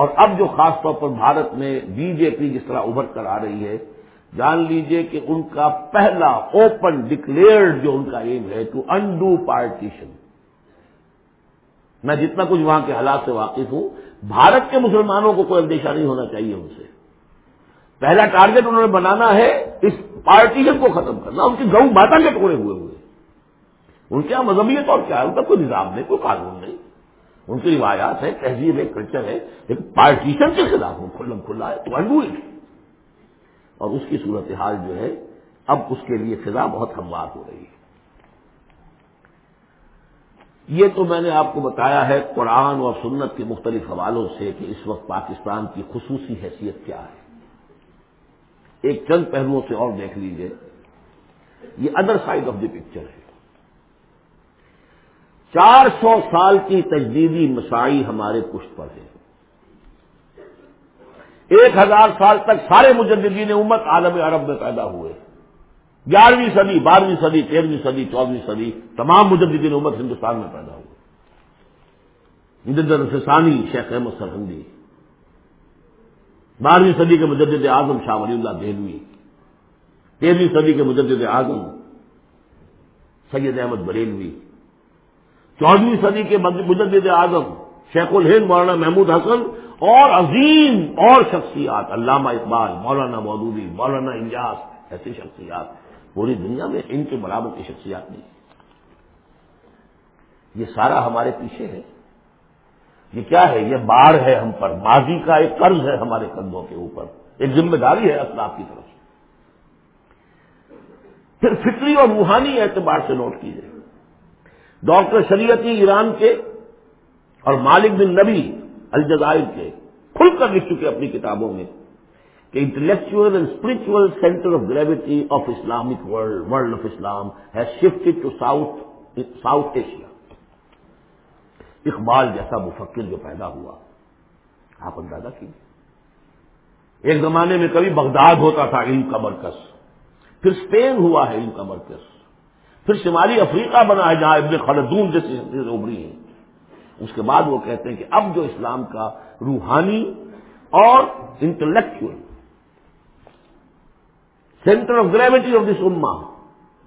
اور اب جو خاص طور پر بھارت میں بی جے پی جس طرح ابھر کر آ رہی ہے، جان لیجیے کہ ان کا پہلا اوپن ڈکلیئرڈ جو ان کا ایم ہے ٹو انڈو پارٹیشن میں جتنا کچھ وہاں کے حالات سے واقف ہوں، بھارت کے مسلمانوں کو کوئی اندیشہ نہیں ہونا چاہیے ان سے۔ پہلا ٹارگٹ انہوں نے بنانا ہے اس پارٹیشن کو ختم کرنا، ان کی گو ماتا کے ٹکڑے ہوئے ہوئے۔ ان کے یہاں مذہبیت اور کیا ہے؟ ان کا کوئی نظام نہیں، کوئی قانون نہیں۔ ان کی روایات ہے تہذیب ہے کلچر ہے لیکن پارٹیشن کے خلاف وہ کھلم کھلا ہے تو انڈو اور اس کی صورتحال جو ہے، اب اس کے لیے فضا بہت ہموار ہو رہی ہے۔ یہ تو میں نے آپ کو بتایا ہے، قرآن اور سنت کے مختلف حوالوں سے کہ اس وقت پاکستان کی خصوصی حیثیت کیا ہے۔ ایک چند پہلوؤں سے اور دیکھ لیجیے۔ یہ other side of the picture ہے۔ چار سو سال کی تجدیدی مسائی ہمارے پشت پر ہے۔ ایک ہزار سال تک سارے مجددین امت عالم عرب میں پیدا ہوئے۔ گیارہویں صدی، بارہویں صدی، تیرہویں صدی، چودہویں صدی تمام مجددین امت ہندوستان میں پیدا ہوئے۔ مجدد ثانی شیخ احمد سرحندی بارہویں صدی کے مجدد اعظم شاہ ولی اللہ دہلوی۔ تیرہویں صدی کے مجدد اعظم سید احمد بریلوی۔ چودہویں صدی کے مجدد اعظم شیخ الہند مولانا محمود حسن اور عظیم اور شخصیات، علامہ اقبال، مولانا مودودی، مولانا انجاز، ایسی شخصیات۔ پوری دنیا میں ان کے برابر کی شخصیات نہیں۔ یہ سارا ہمارے پیچھے ہے۔ یہ کیا ہے؟ یہ بار ہے ہم پر۔ ماضی کا ایک قرض ہے ہمارے کندھوں کے اوپر۔ ایک ذمہ داری ہے اسلاف کی طرف سے۔ پھر فطری اور روحانی اعتبار سے نوٹ کیجیے ڈاکٹر شریعتی ایران کے اور مالک بن نبی الجزائر کے کھل کر لکھ چکے اپنی کتابوں میں کہ intellectual and spiritual centre of gravity of Islamic world world of Islam has shifted to south south Asia Iqbal جیسا مفکر جو پیدا ہوا، آپ اندازہ کیجیے ایک زمانے میں کبھی بغداد ہوتا تھا علم کا مرکز، پھر اسپین ہوا ہے علم کا مرکز۔ پھر شمالی افریقہ بنا ہے جہاں ابن خلدون جیسی ابری ہیں۔ اس کے بعد وہ کہتے ہیں کہ اب جو اسلام کا روحانی اور intellectual centre of gravity of this اما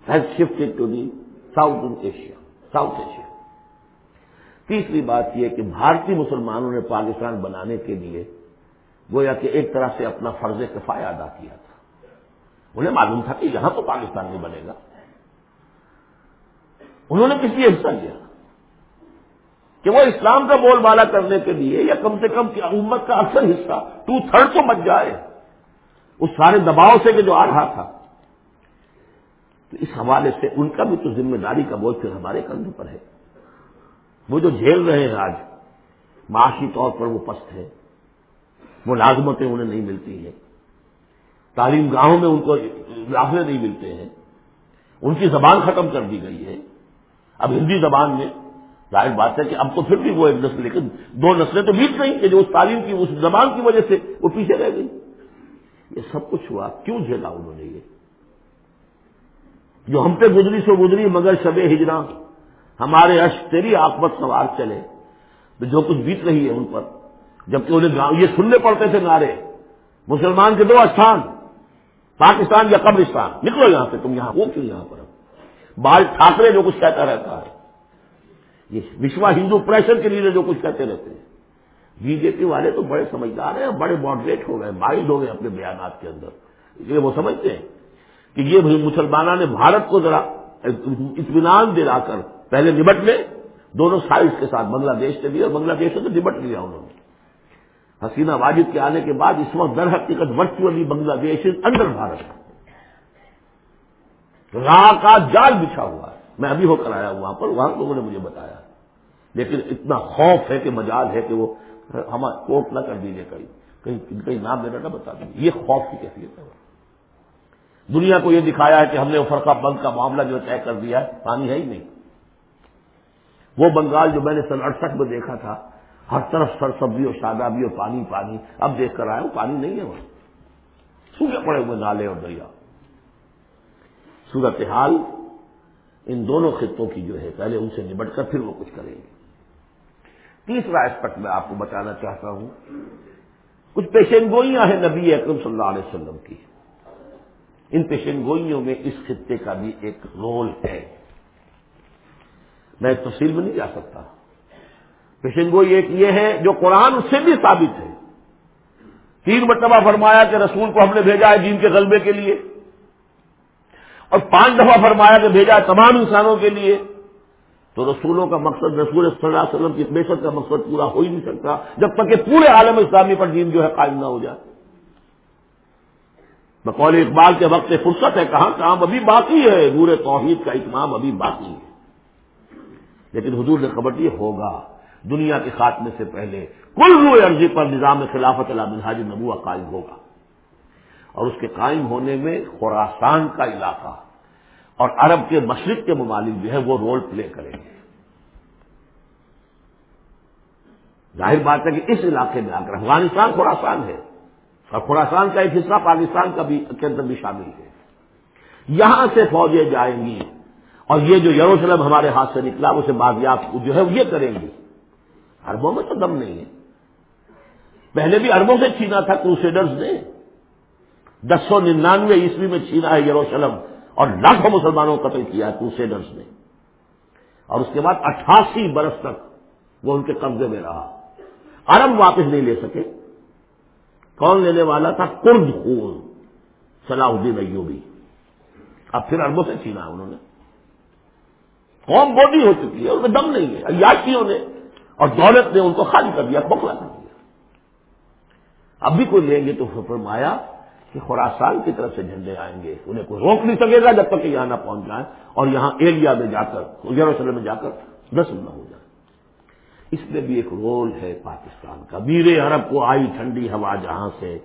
has shifted to the south Asia south Asia تیسری بات یہ کہ بھارتی مسلمانوں نے پاکستان بنانے کے لیے گویا کہ ایک طرح سے اپنا فرض کفایا ادا کیا تھا۔ انہیں معلوم تھا کہ یہاں تو پاکستان نہیں بنے گا۔ انہوں نے کس لیے حصہ لیا؟ کہ وہ اسلام کا بول بالا کرنے کے لیے یا کم سے کم امت کا اکثر حصہ ٹو تھرڈ تو بچ جائے۔ اس سارے دباؤ سے کہ جو آ رہا تھا۔ تو اس حوالے سے ان کا بھی تو ذمہ داری کا بول پھر ہمارے کندھے پر ہے۔ وہ جو جھیل رہے ہیں آج، معاشی طور پر وہ پست ہے وہ لازمتیں انہیں نہیں ملتی ہیں۔ تعلیم گاہوں میں ان کو داخلے نہیں ملتے ہیں۔ ان کی زبان ختم کر دی گئی ہے۔ اب ہندی زبان میں ظاہر بات ہے کہ اب تو پھر بھی وہ ایک نسل، لیکن دو نسلیں تو بیت نہیں کہ جو اس تعلیم کی، اس زبان کی وجہ سے وہ پیچھے رہ گئی۔ یہ سب کچھ ہوا۔ کیوں جھیلا انہوں نے یہ؟ جو ہم پہ گزری سو گزری، مگر شب ہجرا۔ ہمارے اش تیری آکمت سوار چلے۔ تو جو کچھ بیت رہی ہے ان پر۔ جبکہ انہیں یہ سننے پڑتے تھے نعرے۔ مسلمان کے دو استھان پاکستان یا قبرستان۔ نکلو یہاں سے تم یہاں، وہ کیوں یہاں پر؟ بال ٹھاکرے جو کچھ کہتا رہتا ہے۔ یہ وشوا ہندو پریشر کے لیے جو کچھ کہتے رہتے ہیں۔ بی جے پی والے تو بڑے سمجھدار ہیں، بڑے ماڈریٹ ہو گئے، مائلڈ ہو گئے اپنے بیانات کے اندر۔ یہ وہ سمجھتے ہیں کہ یہ مسلمانوں نے بھارت کو ذرا اطمینان دلا کر پہلے نبٹ لے، دونوں سائڈ کے ساتھ بنگلہ دیش سے بھی اور بنگلہ دیش سے تو نبٹ لیا انہوں نے۔ حسینہ واجد کے آنے کے بعد اس وقت در حقیقت ورچولی بنگلہ دیش اندر بھارت۔ راہ کا جال بچھا ہوا ہے۔ میں ابھی ہو کر آیا وہاں پر، وہاں لوگوں نے مجھے بتایا۔ لیکن اتنا خوف ہے کہ مجال ہے کہ وہ ہم کوٹ نہ کر دیجیے کہیں۔ کہیں کہیں نام دینا نہ بتا دیں یہ خوف کی کیفیت ہے۔ دنیا کو یہ دکھایا ہے کہ ہم نے فرقہ بند کا معاملہ جو طے کر دیا ہے، پانی ہے ہی نہیں۔ وہ بنگال جو میں نے سن اڑسٹھ میں دیکھا تھا، ہر طرف سر سبزی اور شادابی اور پانی پانی۔ اب دیکھ کر آیا ہوں، پانی نہیں ہے وہاں۔ سوکھے پڑے ہوئے نالے اور دریا۔ صورت حال ان دونوں خطوں کی جو ہے پہلے ان سے نبٹ کر پھر وہ کچھ کریں گے۔ تیسرا اسپیکٹ میں آپ کو بتانا چاہتا ہوں، کچھ پیشن گوئیاں ہیں نبی اکرم صلی اللہ علیہ وسلم کی۔ ان پیشن گوئیوں میں اس خطے کا بھی ایک رول ہے۔ میں تفصیل میں نہیں جا سکتا۔ پیشن گوئی ایک یہ ہے جو قرآن اس سے بھی ثابت ہے۔ تین مرتبہ فرمایا کہ رسول کو ہم نے بھیجا ہے دین کے غلبے کے لیے۔ اور پانچ دفعہ فرمایا کہ بھیجا تمام انسانوں کے لیے، تو رسولوں کا مقصد، رسول صلی اللہ علیہ وسلم کی بیشت کا مقصد پورا ہو ہی نہیں سکتا، جب تک کہ پورے عالم اسلامی پر دین جو ہے قائم نہ ہو جائے۔ بقول اقبال کے وقت فرصت ہے کہاں کام ابھی باقی ہے، نور توحید کا اتمام ابھی باقی ہے۔ لیکن حضور نے خبر دی، ہوگا۔ دنیا کے خاتمے سے پہلے کل روئے عرضی پر نظام خلافت اللہ منہاج نبوا قائم ہوگا۔ اور اس کے قائم ہونے میں خوراسان کا علاقہ اور عرب کے مشرق کے ممالک جو ہے وہ رول پلے کریں گے۔ ظاہر بات ہے کہ اس علاقے میں آ کر افغانستان خوراسان ہے اور خوراسان کا ایک حصہ پاکستان کا بھی، کے اندر بھی شامل ہے۔ یہاں سے فوجیں جائیں گی اور یہ جو یروشلم ہمارے ہاتھ سے نکلا اسے بازیافت جو ہے یہ کریں گی۔ اربوں میں تو دم نہیں ہے۔ پہلے بھی اربوں سے چھینا تھا، کروسیڈرز نے۔ دس سو ننانوے عیسوی میں چھینا ہے یروشلم اور لاکھوں مسلمانوں کو قتل کیا ہے کروسیڈرز نے اور اس کے بعد اٹھاسی برس تک وہ ان کے قبضے میں رہا۔ عرب واپس نہیں لے سکے۔ کون لینے والا تھا؟ کرد خون صلاح الدین ایوبی۔ اب پھر اربوں سے چھینا انہوں نے۔ قوم بوڈی ہو چکی ہے، ان میں دم نہیں ہے، عیاشیوں نے۔ اور دولت نے ان کو خالی کر دیا، بکلا کر دیا۔ اب بھی کوئی لیں گے تو فرمایا کہ خوراسان کی طرف سے جھنڈے آئیں گے، انہیں کوئی روک نہیں سکے گا جب تک کہ یہاں نہ پہنچ جائیں۔ اور یہاں ایریا میں جا کر، یروشلم میں جا کر دس نہ ہو جائے۔ اس میں بھی ایک رول ہے پاکستان کا۔ میر عرب کو آئی ٹھنڈی ہوا جہاں سے،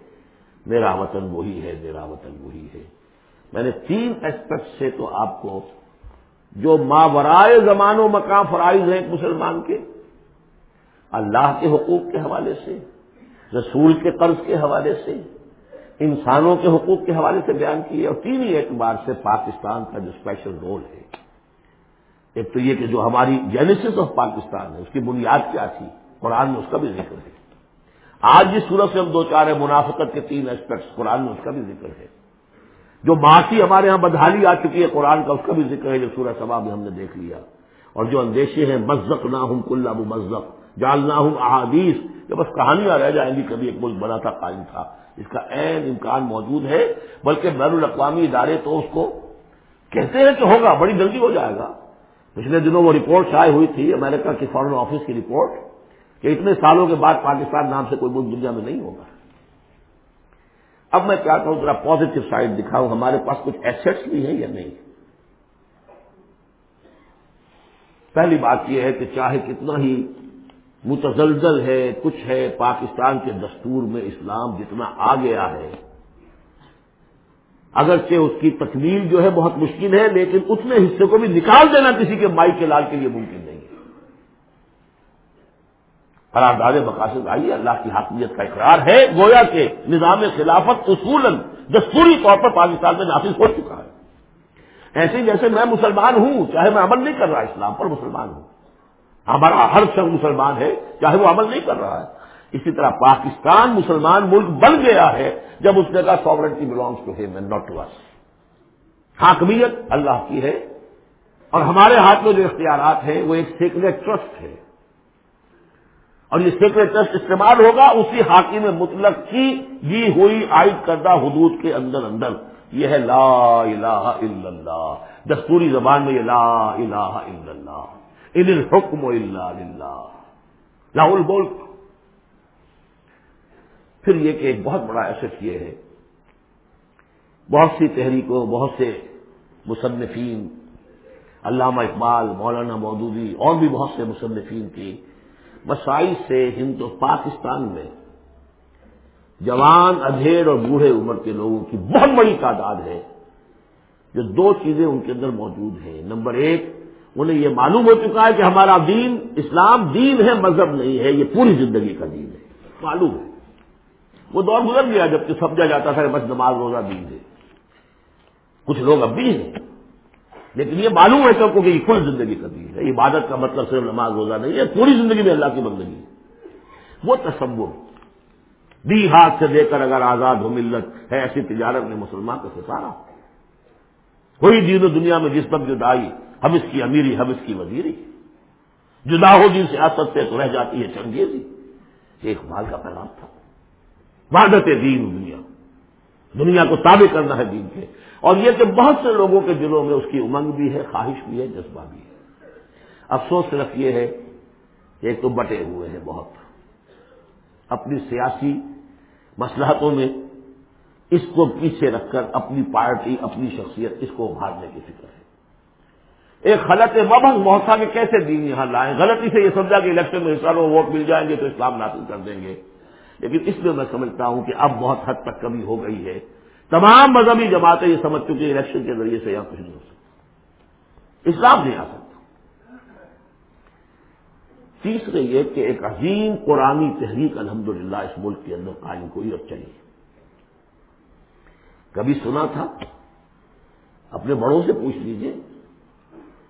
میرا وطن وہی ہے، میرا وطن وہی ہے۔ میں نے تین اسپیکٹ سے تو آپ کو، جو ماورائے زمان و مقام فرائض ہیں ایک مسلمان کے، اللہ کے حقوق کے حوالے سے، رسول کے قرض کے حوالے سے انسانوں کے حقوق کے حوالے سے بیان کیے اور تین ہی اعتبار سے پاکستان کا جو اسپیشل رول ہے۔ ایک تو یہ کہ جو ہماری جینیسس آف پاکستان ہے، اس کی بنیاد کیا تھی؟ قرآن میں اس کا بھی ذکر ہے۔ آج جس صورت سے ہم دو چار ہیں، منافقت کے تین اسپیکٹس قرآن میں اس کا بھی ذکر ہے۔ جو معاشی ہمارے یہاں بدحالی آ چکی ہے، قرآن کا اس کا بھی ذکر ہے، جو سورہ سبا میں ہم نے دیکھ لیا۔ اور جو اندیشے ہیں مزق نہ ہوں کل ابو مزق جالنا ہوں احادیث۔ کہ بس کہانیاں رہ جائیں گی، کبھی ایک ملک بنا تھا، قائم تھا۔ اس کا عین امکان موجود ہے، بلکہ بین الاقوامی ادارے تو اس کو کہتے ہیں کہ ہوگا، بڑی جلدی ہو جائے گا۔ پچھلے دنوں وہ رپورٹ شائع ہوئی تھی، امریکہ کی فارن آفس کی رپورٹ، کہ اتنے سالوں کے بعد پاکستان نام سے کوئی ملک دنیا میں نہیں ہوگا۔ اب میں چاہتا ہوں ذرا پازیٹو سائڈ دکھاؤں، ہمارے پاس کچھ ایسٹس بھی ہیں یا نہیں؟ پہلی بات یہ ہے کہ چاہے کتنا ہی متزلزل ہے، کچھ ہے، پاکستان کے دستور میں اسلام جتنا آ گیا ہے۔ اگرچہ اس کی تکمیل جو ہے بہت مشکل ہے، لیکن اتنے حصے کو بھی نکال دینا کسی کے مائی کے لال کے لیے ممکن نہیں ہے۔ قرارداد مقاصد آئیے، اللہ کی حاکمیت کا اقرار ہے۔ گویا کہ نظام خلافت اصول دستوری طور پر پاکستان میں نافذ ہو چکا ہے۔ ایسے جیسے میں مسلمان ہوں، چاہے میں عمل نہیں کر رہا، اسلام پر مسلمان ہوں۔ ہمارا ہر شخص مسلمان ہے، چاہے وہ عمل نہیں کر رہا ہے۔ اسی طرح پاکستان مسلمان ملک بن گیا ہے جب اس نے کہا sovereignty belongs to him and not to us حاکمیت اللہ کی ہے اور ہمارے ہاتھ میں جو اختیارات ہیں، وہ ایک سیکریٹ ٹرسٹ ہے۔ اور یہ سیکریٹ ٹرسٹ استعمال ہوگا اسی حاکم مطلق کی دی ہوئی عائد کردہ حدود کے اندر اندر۔ یہ ہے لا الہ الا اللہ۔ دستوری زبان میں یہ لا الہ الا اللہ۔ ان الحکم الا للہ لاہول بول۔ پھر یہ کہ ایک بہت بڑا ایسٹ یہ ہے۔ بہت سی تحریکوں، بہت سے مصنفین، علامہ اقبال، مولانا مودودی، اور بھی بہت سے مصنفین کی مسائل سے ہند و پاکستان میں جوان ادھیڑ اور بوڑھے عمر کے لوگوں کی بہت بڑی تعداد ہے، جو دو چیزیں ان کے اندر موجود ہیں۔ نمبر ایک انہیں یہ معلوم ہو چکا ہے کہ ہمارا دین اسلام دین ہے، مذہب نہیں ہے، یہ پوری زندگی کا دین ہے۔ معلوم ہے۔ وہ دور گزر گیا جبکہ سمجھا جاتا تھا کہ بس نماز روزہ دین ہے۔ کچھ لوگ اب بھی ہیں۔ لیکن یہ معلوم ہے سب کو کہ یہ کل زندگی کا دین ہے۔ عبادت کا مطلب صرف نماز روزہ نہیں ہے، پوری زندگی میں اللہ کی بندگی ہے۔ وہ تصور دی ہاتھ سے لے کر اگر آزاد ہو، ملت ہے، ایسی تجارت میں مسلمان کا ستارہ کوئی دین و دنیا میں جس وقت جدائی ہم اس کی امیری ہم اس کی وزیری۔ جدا ہو جن سیاست سے تو رہ جاتی ہے چنگیزی۔ ایک مال کا پیغام تھا۔ وادت دین دنیا۔ دنیا کو تابع کرنا ہے دین کے۔ اور یہ کہ بہت سے لوگوں کے دلوں میں اس کی امنگ بھی ہے، خواہش بھی ہے، جذبہ بھی ہے۔ افسوس صرف یہ ہے کہ ایک تو بٹے ہوئے ہیں بہت۔ اپنی سیاسی مسلحتوں میں اس کو پیچھے رکھ کر اپنی پارٹی، اپنی شخصیت اس کو ابھارنے کی فکر ہے۔ ایک غلط مبن موسا میں کیسے دین یہاں لائیں؟ غلطی سے یہ سمجھا کہ الیکشن میں حصہ لو ووٹ مل جائیں گے تو اسلام نافذ کر دیں گے۔ لیکن اس میں میں سمجھتا ہوں کہ اب بہت حد تک کمی ہو گئی ہے۔ تمام مذہبی جماعتیں یہ سمجھ چکی الیکشن کے ذریعے سے یہاں کچھ نہیں ہو سکتا۔ اسلام نہیں آ سکتا۔ تیسرے یہ کہ ایک عظیم قرآن تحریک الحمدللہ اس ملک کے اندر قائم کوئی اور چلی۔ کبھی سنا تھا؟ اپنے بڑوں سے پوچھ لیجیے۔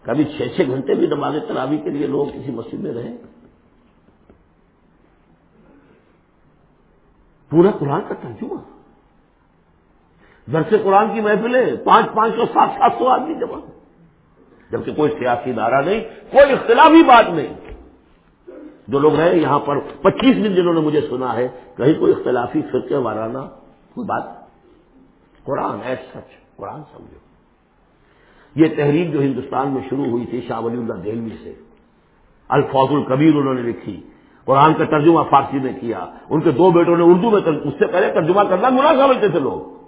کبھی چھ چھ گھنٹے بھی نماز تراوی کے لیے لوگ کسی مسجد میں رہے؟ پورا قرآن کا ترجمہ۔ درس قرآن کی محفلیں پانچ پانچ سو سات سات سو آدمی جمع۔ جبکہ کوئی سیاسی نعرہ نہیں، کوئی اختلافی بات نہیں۔ جو لوگ رہے، یہاں پر پچیس دن جنہوں نے مجھے سنا ہے، کہیں کوئی اختلافی فرقے وارانہ، کوئی بات۔ قرآن ایس سچ، قرآن سمجھو۔ یہ تحریک جو ہندوستان میں شروع ہوئی تھی شاہ ولی اللہ دہلوی سے۔ الفاظ القبیر انہوں نے لکھی، قرآن کا ترجمہ فارسی میں کیا، ان کے دو بیٹوں نے اردو میں اس سے پہلے ترجمہ کرنا گنا سمجھتے تھے لوگ۔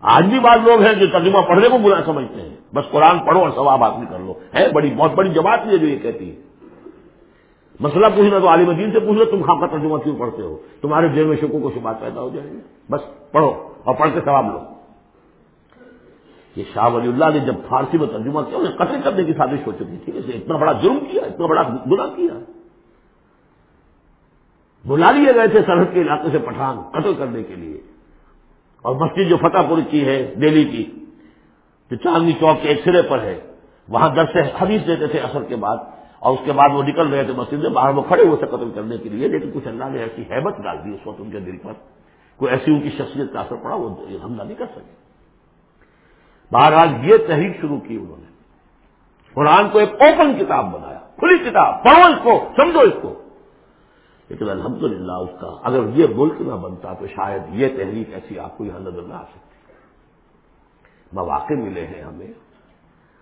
آج بھی بعض لوگ ہیں جو ترجمہ پڑھنے کو گنا سمجھتے ہیں۔ بس قرآن پڑھو اور ثواب حاصل کر لو۔ ہے، بڑی، بہت بڑی جماعت ہے جو یہ کہتی ہے۔ مسئلہ پوچھنا تو عالم دین سے پوچھ لو تم خام کا ترجمہ کیوں پڑھتے ہو؟ تمہارے دل میں شکو کو شبات پیدا ہو جائے گی بس پڑھو اور پڑھ کے ثواب لو۔ یہ شاہ ولی اللہ نے جب فارسی میں ترجمہ کیا، انہیں قتل کرنے کی سازش ہو چکی تھی۔ اسے اتنا بڑا جرم کیا، اتنا بڑا گنا کیا۔ بلا لیے گئے تھے سرحد کے علاقے سے پٹھان قتل کرنے کے لیے۔ اور مسجد جو فتح پور کی ہے، دہلی کی، جو چاندنی چوک کے ایک سرے پر ہے، وہاں درس حدیث دیتے تھے اثر کے بعد۔ اور اس کے بعد وہ نکل رہے تھے مسجد میں، باہر وہ کھڑے ہوئے تھے قتل کرنے کے لیے۔ لیکن کچھ اللہ نے ایسی حیبت ڈال دی اس وقت ان کے دل پر۔ کوئی ایسی ان کی شخصیت کا اثر پڑا، وہ حملہ نہیں کر سکے۔ بہرحال یہ تحریک شروع کی انہوں نے۔ قرآن کو ایک اوپن کتاب بنایا، کھلی کتاب، پڑھو اس کو، سمجھو اس کو۔ لیکن الحمدللہ اس کا اگر یہ ملک نہ بنتا تو شاید یہ تحریک ایسی آپ کو یہاں نظر نہ آ سکتی۔ مواقع ملے ہیں ہمیں۔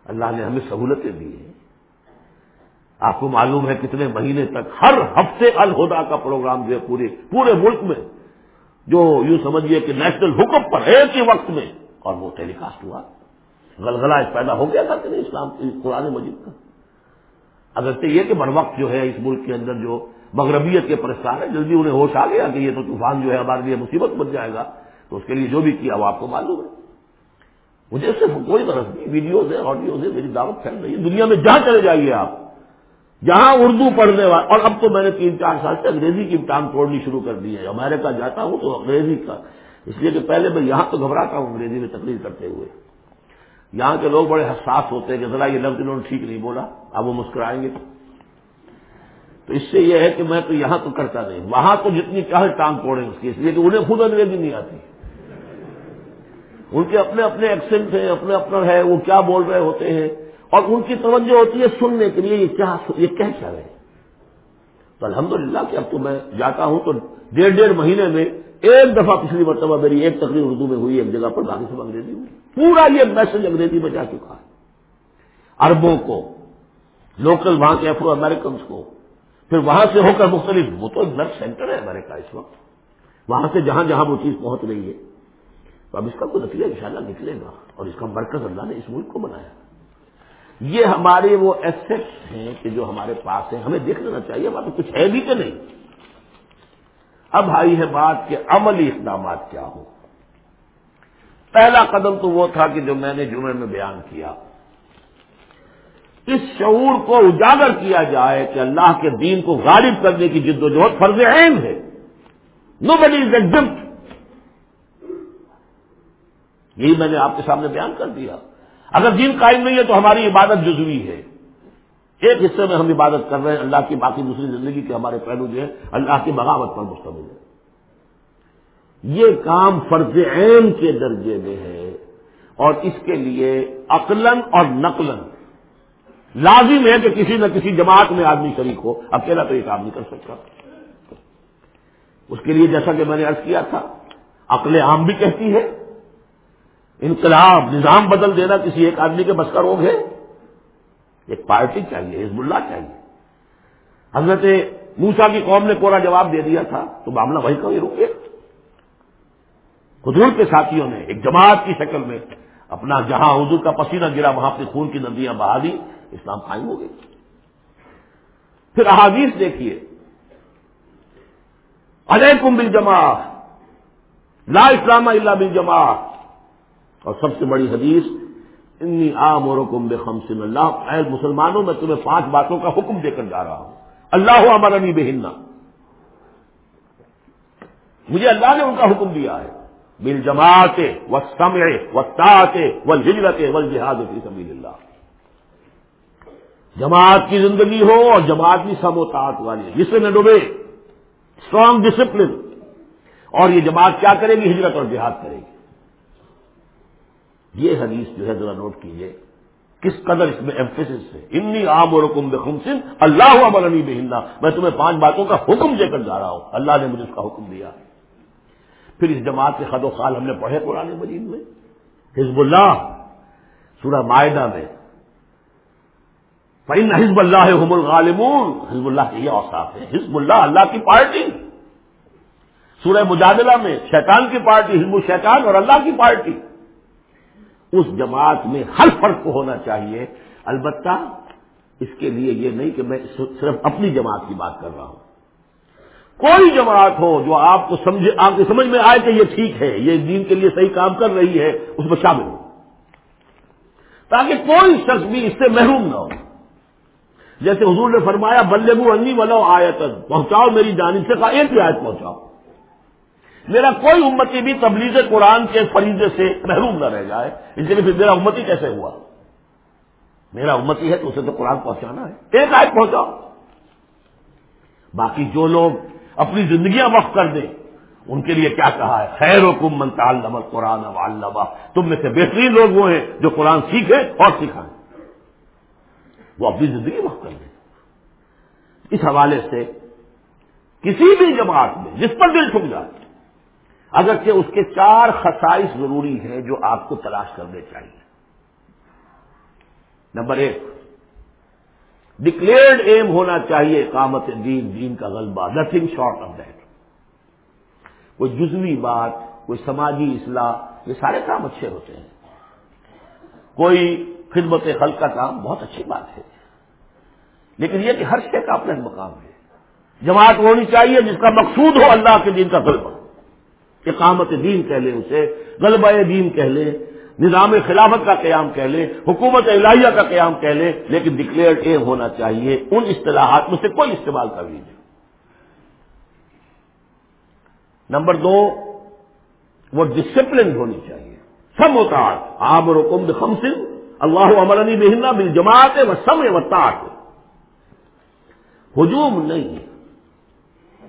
اللہ نے ہمیں سہولتیں دی ہیں۔ آپ کو معلوم ہے کتنے مہینے تک ہر ہفتے الہدا کا پروگرام جو ہے پورے پورے ملک میں، جو یوں سمجھیے کہ نیشنل حکم پر ایک ہی وقت میں، اور وہ ٹیلی کاسٹ ہوا۔ غلغلہ پیدا ہو گیا تھا کہ نہیں اسلام قرآن مجید کا؟ اگر یہ کہ بر وقت جو ہے اس ملک کے اندر جو مغربیت کے پرستار ہے، جلدی انہیں ہوش آ گیا کہ یہ تو طوفان جو ہے ہمارے لیے مصیبت بن جائے گا، تو اس کے لیے جو بھی کیا وہ آپ کو معلوم ہے۔ مجھے صرف کوئی غرض نہیں، ویڈیوز ہے آڈیوز ہے میری دعوت پھیل رہی ہے۔ دنیا میں جہاں چلے جائیے آپ، جہاں اردو پڑھنے والے اور اب تو میں نے تین چار سال سے انگریزی کی امتحان توڑنی شروع کر دی ہے۔ امریکہ جاتا ہوں تو انگریزی کا۔ اس لیے کہ پہلے میں یہاں تو گھبراتا ہوں، انگریزی میں تقریر کرتے ہوئے۔ یہاں کے لوگ بڑے حساس ہوتے ہیں کہ ذرا یہ لفظ انہوں نے ٹھیک نہیں بولا، اب وہ مسکرائیں گے۔ تو اس سے یہ ہے کہ میں تو یہاں تو کرتا نہیں، وہاں تو جتنی چاہے ٹانگ توڑیں اس کی، اس لیے کہ انہیں خود انگریزی نہیں آتی۔ ان کے اپنے اپنے ایکسنٹ ہیں، اپنے اپنا ہے، وہ کیا بول رہے ہوتے ہیں، اور ان کی توجہ ہوتی ہے سننے کے لیے، یہ کیا یہ کہہ کیا رہے تو الحمدللہ کہ اب تو میں جاتا ہوں تو ڈیڑھ ڈیڑھ مہینے میں ایک دفعہ پچھلی مرتبہ میری ایک تقریر اردو میں ہوئی، ایک جگہ پر باقی سب انگریزی ہوئی پورا یہ میسج انگریزی میں جا چکا ہے۔ اربوں کو لوکل وہاں کے افرو امیرکنس کو۔ پھر وہاں سے ہو کر مختلف، وہ تو بلڈ سینٹر ہے امریکہ اس وقت۔ وہاں سے جہاں جہاں وہ چیز پہنچ رہی ہے۔ تو اب اس کا کوئی نتیجہ ان نکلے گا اور اس کا مرکز اللہ نے اس ملک کو بنایا۔ یہ ہمارے وہ ایسٹس ہیں کہ جو ہمارے پاس ہیں، ہمیں دیکھ لینا چاہیے، ہمارے کچھ ہے بھی کہ نہیں۔ اب آئی ہے بات کہ عملی اقدامات کیا ہو پہلا قدم تو وہ تھا کہ جو میں نے جمعے میں بیان کیا۔ اس شعور کو اجاگر کیا جائے کہ اللہ کے دین کو غالب کرنے کی جد و جہد فرض عین ہے۔ نو بڈی از ایگزمپٹ یہی میں نے آپ کے سامنے بیان کر دیا۔ اگر دین قائم نہیں ہے تو ہماری عبادت جزوی ہے۔ ایک حصے میں ہم عبادت کر رہے ہیں اللہ کی باقی دوسری زندگی کے ہمارے پہلو جو ہے اللہ کی بغاوت پر مشتمل ہے یہ کام فرض عین کے درجے میں ہے اور اس کے لیے عقلن اور نقلن لازم ہے کہ کسی نہ کسی جماعت میں آدمی شریک ہو، اکیلا تو یہ کام نہیں کر سکتا۔ اس کے لیے جیسا کہ میں نے ارض کیا تھا، عقل عام بھی کہتی ہے انقلاب، نظام بدل دینا کسی ایک آدمی کے بس کا روگ ہے؟ ایک پارٹی چاہیے، حزب اللہ چاہیے۔ حضرت موسا کی قوم نے کوڑا جواب دے دیا تھا، تو معاملہ وہی کا رکے حضور کے ساتھیوں نے ایک جماعت کی شکل میں اپنا جہاں حضور کا پسینہ گرا، وہاں اپنی خون کی ندیاں بہا دی، اسلام قائم ہو گئی۔ پھر احادیث دیکھیے۔ علیکم بل جما لا اسلام اللہ بل اور سب سے بڑی حدیث، انی عام اور بے خمسن اللہ. اے مسلمانوں، میں تمہیں پانچ باتوں کا حکم دے کر جا رہا ہوں۔ اللہ امرنی بے ہننا مجھے اللہ نے ان کا حکم دیا ہے۔ بل جماعت و سمے و تاط و ہجرت و جہاد فی سبیل اللہ جماعت کی زندگی ہو اور جماعت کی سم و تعت والی جس میں ڈوبے۔ اسٹرانگ ڈسپلن اور یہ جماعت کیا کرے گی؟ ہجرت اور جہاد کرے گی۔ یہ حدیث جو ہے ذرا نوٹ کیجیے کس قدر اس میں ایمفیس ہے؟ انی عام اور حکم بے خمسن اللہ عمرنی بے ہندا میں تمہیں پانچ باتوں کا حکم دے کر جا رہا ہوں۔ اللہ نے مجھے اس کا حکم دیا۔ پھر اس جماعت کے خد و خال ہم نے پڑھے قرآن مجید میں۔ حزب اللہ، سورہ معاہدہ میں۔ فعین حزب اللہ حم الغالمون۔ حزب اللہ کے یہ اوساف ہے حزب اللہ اللہ کی پارٹی۔ سورہ مجادلہ میں شیطان کی پارٹی، حزب الشیطان اور اللہ کی پارٹی۔ اس جماعت میں ہر فرق کو ہونا چاہیے۔ البتہ اس کے لیے یہ نہیں کہ میں صرف اپنی جماعت کی بات کر رہا ہوں۔ کوئی جماعت ہو جو آپ کو سمجھے آپ کی سمجھ میں آئے کہ یہ ٹھیک ہے، یہ دین کے لیے صحیح کام کر رہی ہے، اس میں شامل ہو تاکہ کوئی شخص بھی اس سے محروم نہ ہو۔ جیسے حضور نے فرمایا بلبو انی ولو آیتن، پہنچاؤ میری جانب سے، ایک بھی آیت پہنچاؤ۔ میرا کوئی امتی بھی تبلیغ قرآن کے فریضے سے محروم نہ رہ جائے، اس لیے پھر میرا امتی کیسے ہوا؟ میرا امتی ہے تو اسے تو قرآن پہنچانا ہے۔ ایک آیت پہنچاؤ۔ باقی جو لوگ اپنی زندگیاں وقف کر دیں، ان کے لیے کیا کہا ہے؟ خیر و کم منتال نمک قرآن تم میں سے بہترین لوگ وہ ہیں جو قرآن سیکھے اور سکھائیں۔ وہ اپنی زندگی وقف کر دیں۔ اس حوالے سے کسی بھی جماعت میں جس پر دل ٹھک جائے اگرچہ اس کے چار خصائص ضروری ہیں جو آپ کو تلاش کرنے چاہیے۔ نمبر ایک ڈکلیئرڈ ایم ہونا چاہیے کامت دین دین کا غلبہ نتھنگ شارٹ آف دیٹ کوئی جزوی بات، کوئی سماجی اصلاح، یہ سارے کام اچھے ہوتے ہیں۔ کوئی خدمت خلق کا کام بہت اچھی بات ہے۔ لیکن یہ کہ ہر شے کا اپنا مقام ہے۔ جماعت ہونی چاہیے جس کا مقصود ہو اللہ کے دین کا غلبہ۔ اقامت دین کہہ لیں اسے، غلبہ دین کہہ لیں نظام خلافت کا قیام کہہ لیں حکومت الہیہ کا قیام کہہ لیں لیکن ڈکلیئر ایم ہونا چاہیے، ان اصطلاحات میں سے کوئی استعمال کر لیجیے نمبر دو، وہ ڈسپلن ہونی چاہیے۔ سب ہوتا آب اور حکم خمسن اللہ عمرنی بہنا بل جماعت و سم و تاٹ ہجوم نہیں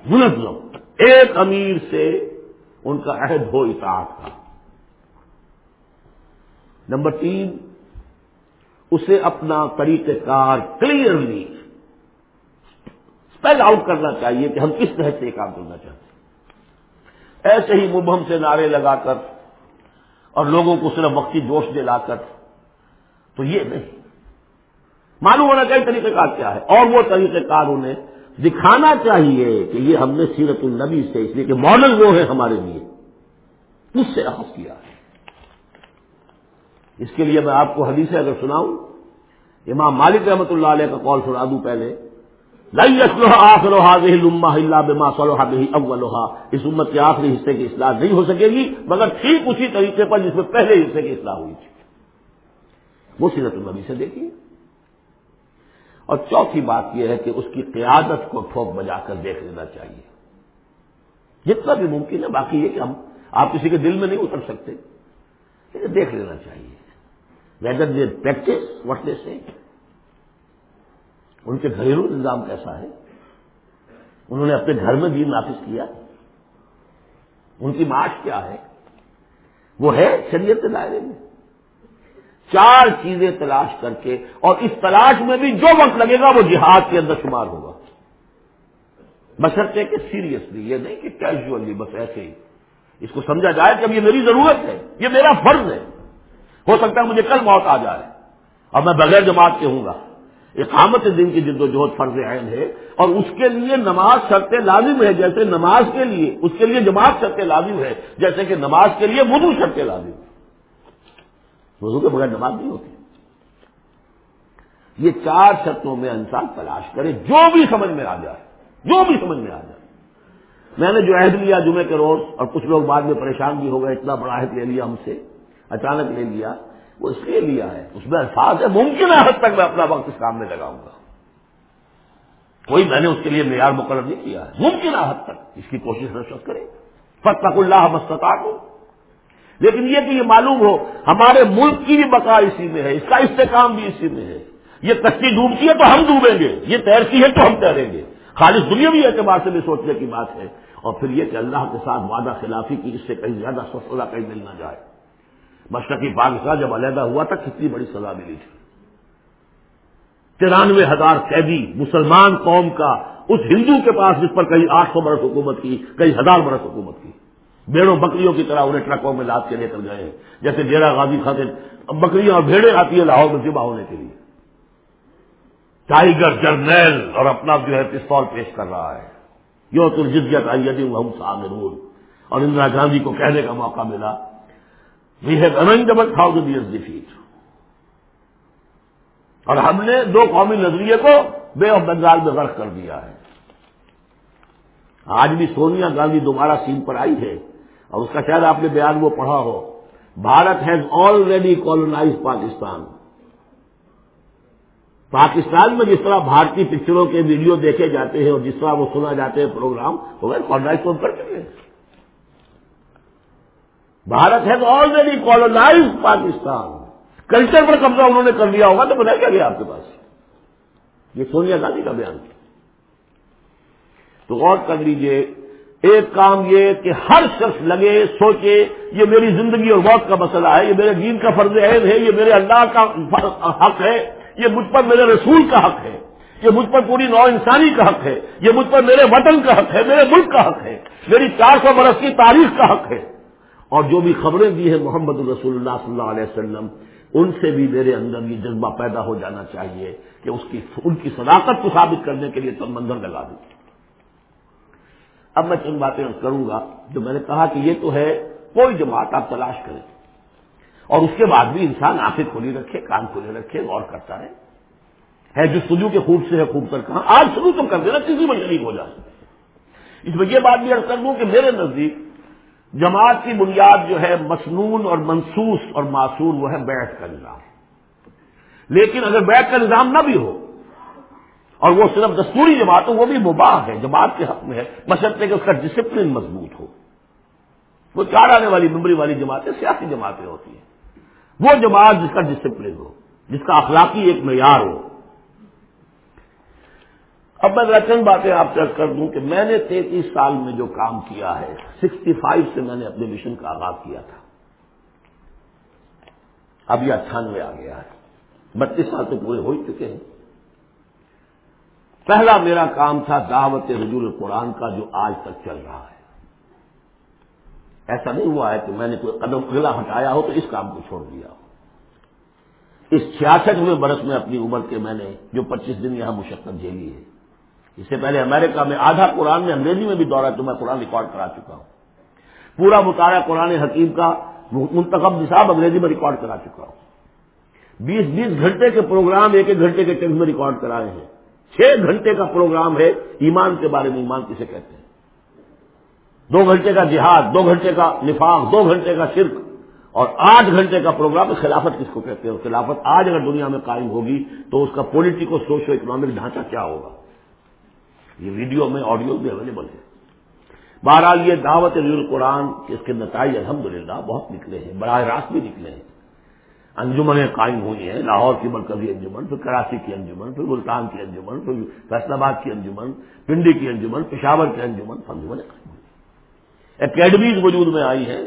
منظم ایک امیر سے ان کا عہد ہو اطاعت کا۔ نمبر تین، اسے اپنا طریقہ کار کلیئرلی اسپیل آؤٹ کرنا چاہیے کہ ہم کس طرح سے یہ کام کرنا چاہتے ہیں۔ ایسے ہی مبہم سے نعرے لگا کر اور لوگوں کو صرف وقتی جوش دلا کر۔ تو یہ نہیں۔ معلوم ہونا چاہیے طریقہ کار کیا ہے۔ اور وہ طریقہ کار انہیں دکھانا چاہیے کہ یہ ہم نے سیرت النبی سے، اس لیے کہ ماڈل وہ ہے ہمارے لیے۔ اس سے اخذ کیا۔ ہے اس کے لیے میں آپ کو حدیث اگر سناؤں، امام مالک رحمۃ اللہ علیہ کا کال سنا دوں پہلے۔ بما اولوہا اس امت کے آخری حصے کی اصلاح نہیں ہو سکے گی، مگر ٹھیک اسی طریقے پر جس میں پہلے حصے کی اصلاح ہوئی تھی۔ وہ سیرت النبی سے دیکھیے۔ اور چوتھی بات یہ ہے کہ اس کی قیادت کو ٹھوک بجا کر دیکھ لینا چاہیے۔ جتنا بھی ممکن ہے، باقی یہ کہ ہم آپ کسی کے دل میں نہیں اتر سکتے۔ لیکن دیکھ لینا چاہیے۔ ویدر یہ پریکٹس وٹ سے ان کے گھریلو نظام کیسا ہے؟ انہوں نے اپنے گھر میں دین نافذ کیا۔ ان کی معاش کیا ہے؟ وہ ہے شریعت کے دائرے میں۔ چار چیزیں تلاش کر کے اور اس تلاش میں بھی جو وقت لگے گا وہ جہاد کے اندر شمار ہوگا۔ بشرطے کہ سیریسلی یہ نہیں کہ کیجولی بس ایسے ہی۔ اس کو سمجھا جائے کہ اب یہ میری ضرورت ہے، یہ میرا فرض ہے۔ ہو سکتا ہے مجھے کل موت آ جائے۔ اب میں بغیر جماعت کے ہوں گا۔ اقامت دن کی جد و جہد فرض عین ہے اور اس کے لیے نماز شرط لازم ہے جیسے نماز کے لیے، اس کے لیے جماعت شرط لازم ہے جیسے کہ نماز کے لیے وضو شرط لازم ہے وضو کے بغیر نماز نہیں ہوتی۔ یہ چار شرطوں میں انسان تلاش کرے، جو بھی سمجھ میں آ جائے، جو بھی سمجھ میں آ جائے۔ میں نے جو عہد لیا جمعے کے روز، اور کچھ لوگ بعد میں پریشان بھی ہو گئے، اتنا بڑا عہد لے لیا ہم سے، اچانک لے لیا۔ وہ اس لیے لیا ہے، اس میں الفاظ ہے ممکن حد تک میں اپنا وقت اس کام میں لگاؤں گا۔ کوئی میں نے اس کے لیے معیار مقرر نہیں کیا ہے، ممکن حد تک۔ اس کی کوشش رشت کرے۔ فتق اللہ مستطاع کو لیکن یہ کہ یہ معلوم ہو، ہمارے ملک کی بھی بقا اسی میں ہے، اس کا استحکام بھی اسی میں ہے۔ یہ کشتی ڈوبتی ہے تو ہم ڈوبیں گے، یہ تیرتی ہے تو ہم تیریں گے۔ خالص دنیا بھی اعتبار سے بھی سوچنے کی بات ہے۔ اور پھر یہ کہ اللہ کے ساتھ وعدہ خلافی کی، اس سے کہیں زیادہ سفلا کہیں مل نہ جائے۔ مشرقی پاکستان جب علیحدہ ہوا تھا کتنی بڑی سزا ملی تھی۔ ترانوے ہزار قیدی، مسلمان قوم کا، اس ہندو کے پاس جس پر کئی آٹھ سو برس حکومت کی کئی ہزار برس حکومت کی۔ بیڑوں بکریوں کی طرح انہیں ٹرکوں میں لاد کے لے کر گئے جیسے ڈیرا غازی خاطر بکریاں اور بھیڑیں آتی ہیں لاہور میں ذبح ہونے کے لیے۔ ٹائیگر جرنیل اور اپنا جو ہے پستول پیش کر رہا ہے۔ یو تو جدید آئی ہم سامر اور اندرا گاندھی کو کہنے کا موقع ملا۔ We have amendable thousand years defeat اور ہم نے دو قومی نظریے کو بے آف بنگال میں غرق کر دیا ہے۔ آج بھی سونیا گاندھی دوبارہ سین پر آئی ہے۔ اور اس کا شاید آپ نے بیان وہ پڑھا ہو، Bharat has already colonize Pakistan. Pakistan میں جس طرح بھارتی پکچروں کے ویڈیو دیکھے جاتے ہیں اور جس طرح وہ سنا جاتے ہیں پروگرام وہ کالونائز تو کر چکے ہیں۔ Bharat has already colonize Pakistan. Culture پر قبضہ انہوں نے کر لیا ہوگا تو بتایا کیا گیا آپ کے پاس؟ یہ سونیا گاندھی کا بیان۔ تو غور کر لیجیے ایک کام یہ کہ ہر شخص لگے، سوچے، یہ میری زندگی اور موت کا مسئلہ ہے، یہ میرے دین کا فرض عین ہے، یہ میرے اللہ کا حق ہے، یہ مجھ پر میرے رسول کا حق ہے، یہ مجھ پر پوری نو انسانی کا حق ہے، یہ مجھ پر میرے وطن کا حق ہے، میرے ملک کا حق ہے، میری چار سو برس کی تاریخ کا حق ہے۔ اور جو بھی خبریں دی ہیں محمد الرسول اللہ صلی اللہ علیہ وسلم، ان سے بھی میرے اندر یہ جذبہ پیدا ہو جانا چاہیے کہ اس کی، ان کی صداقت کو ثابت کرنے کے لیے تم منظر لگا دوں اب میں چند باتیں کروں گا۔ جو میں نے کہا کہ یہ تو ہے، کوئی جماعت آپ تلاش کریں اور اس کے بعد بھی انسان آنکھیں کھلی رکھے، کان کھلے رکھے، غور کرتا رہے۔ ہے جو سجو کے خوب سے ہے، خوب کر کہاں؟ آج شروع تم کر دینا، کسی میں شریک ہو جائے اس میں یہ بات بھی ارد کر دوں کہ میرے نزدیک جماعت کی بنیاد جو ہے مصنون اور منسوس اور معصون وہ ہے بیٹھ کا نظام۔ لیکن اگر بیٹھ کا نظام نہ بھی ہو اور وہ صرف دستوری جماعت ہو وہ بھی مباح ہے، جماعت کے حق میں ہے۔ بشرطے کہ اس کا ڈسپلن مضبوط ہو۔ وہ چار آنے والی ممبری والی جماعتیں سیاسی جماعتیں ہوتی ہیں۔ وہ جماعت جس کا ڈسپلن ہو، جس کا اخلاقی ایک معیار ہو۔ اب میں ذرا چند باتیں آپ سے کر دوں کہ میں نے تینتیس سال میں جو کام کیا ہے سکسٹی فائیو سے میں نے اپنے مشن کا آغاز کیا تھا۔ اب یہ اٹھانوے آ گیا ہے۔ بتیس سال تو پورے ہو ہی چکے ہیں۔ پہلا میرا کام تھا دعوت رجول القرآن کا جو آج تک چل رہا ہے۔ ایسا نہیں ہوا ہے کہ میں نے کوئی قدم اگلا ہٹایا ہو تو اس کام کو چھوڑ دیا ہو۔ اس چھیاسٹھویں برس میں اپنی عمر کے میں نے جو پچیس دن یہاں مشقت جھیلی ہے، اس سے پہلے امریکہ میں آدھا قرآن میں انگریزی میں بھی دورہ تو میں قرآن ریکارڈ کرا چکا ہوں۔ پورا مطالعہ قرآن حکیم کا منتخب نصاب انگریزی میں ریکارڈ کرا چکا ہوں۔ بیس بیس گھنٹے کے پروگرام ایک ایک گھنٹے کے ٹینس میں ریکارڈ کرائے ہیں۔ چھ گھنٹے کا پروگرام ہے ایمان کے بارے میں ایمان کسے کہتے ہیں؟ دو گھنٹے کا جہاد، دو گھنٹے کا نفاق، دو گھنٹے کا شرک اور آٹھ گھنٹے کا پروگرام خلافت کس کو کہتے ہیں؟ خلافت آج اگر دنیا میں قائم ہوگی تو اس کا پولیٹیکو سوشو اکنامک ڈھانچہ کیا ہوگا؟ یہ ویڈیو میں آڈیو بھی اویلیبل ہے۔ بہرحال یہ دعوت قرآن اس کے نتائج الحمدللہ بہت نکلے ہیں، براہ راست بھی نکلے ہیں۔ انجمنیں قائم ہوئی ہیں، لاہور کی مرکزی انجمن، پھر کراچی کی انجمن، پھر ملتان کی انجمن، پھر فیصلہ آباد کی انجمن، پنڈی کی انجمن، پشاور کی انجمن انجمنیں قائم ہوئی اکیڈمیز وجود میں آئی ہیں۔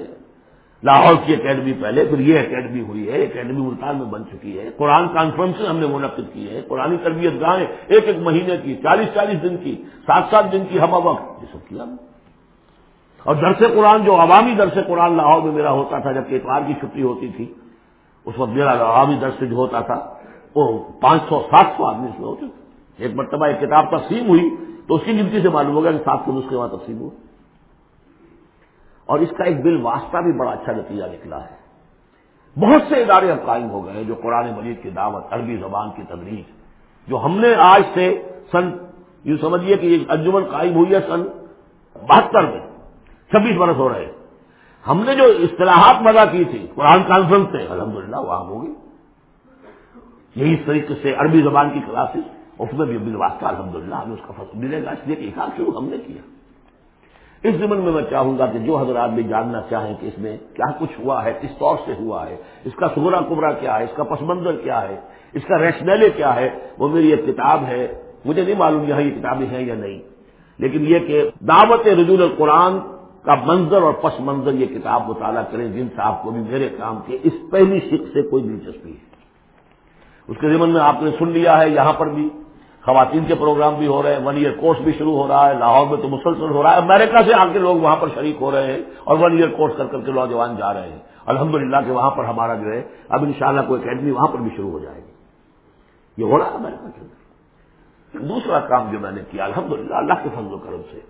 لاہور کی اکیڈمی پہلے، پھر یہ اکیڈمی ہوئی ہے، اکیڈمی ملتان میں بن چکی ہے۔ قرآن کانفرنس ہم نے منعقد کی ہے قرآن تربیت گاہیں، ایک ایک مہینے کی، چالیس چالیس دن کی، سات سات دن کی ہم وقت۔ یہ سب کیا۔ اور درس قرآن، جو عوامی درس قرآن لاہور میں میرا ہوتا تھا جبکہ اتوار کی چھٹی ہوتی تھی اس وقت میرا عوامی درس جو ہوتا تھا، وہ پانچ سو، سات سو آدمی اس میں ہوتے تھے۔ ایک مرتبہ ایک کتاب تقسیم ہوئی تو اس کی گنتی سے معلوم ہوگا کہ سات سو نسخے وہاں تقسیم ہوئے۔ اور اس کا ایک بل واسطہ بھی بڑا اچھا نتیجہ نکلا ہے۔ بہت سے ادارے اب قائم ہو گئے جو قرآن مجید کی دعوت، عربی زبان کی تدریج، جو ہم نے آج سے سن، یوں سمجھیے کہ یہ انجمن قائم ہوئی ہے سن بہتر میں، چھبیس برس ہو رہے ہم نے جو اصطلاحات مزہ کی تھی، قرآن کانفرنس سے الحمد للہ وہاں ہوگی یہی اس طریقے سے عربی زبان کی کلاسز اس میں بھی بل واسطہ الحمد للہ ہمیں اس کا فصل ملے گا، اس لیے کہ کام شروع ہم نے کیا۔ اس زمن میں میں چاہوں گا کہ جو حضرات بھی جاننا چاہیں کہ اس میں کیا کچھ ہوا ہے، کس طور سے ہوا ہے، اس کا سہرا کبرا کیا ہے، اس کا پس منظر کیا ہے، اس کا ریشنلے کیا ہے، وہ میری ایک کتاب ہے۔ مجھے نہیں معلوم یہاں یہ کتابیں ہیں یا نہیں۔ لیکن یہ کہ دعوت رجول القرآن کا منظر اور پس منظر یہ کتاب مطالعہ کریں جن صاحب کو بھی میرے کام کے اس پہلی سکھ سے کوئی دلچسپی ہے۔ اس کے ذمن میں آپ نے سن لیا ہے، یہاں پر بھی خواتین کے پروگرام بھی ہو رہے ہیں ون ایئر کورس بھی شروع ہو رہا ہے، لاہور میں تو مسلسل ہو رہا ہے، امریکہ سے آ کے لوگ وہاں پر شریک ہو رہے ہیں اور ون ایئر کورس کر کر کے نوجوان جا رہے ہیں۔ الحمد للہ کہ وہاں پر ہمارا جو ہے، اب ان شاء اللہ کوئی اکیڈمی وہاں پر بھی شروع ہو جائے گی۔ یہ ہو رہا ہے امریکہ کے اندر۔ دوسرا کام جو میں نے کیا الحمد للہ اللہ کے فضل و کرم سے،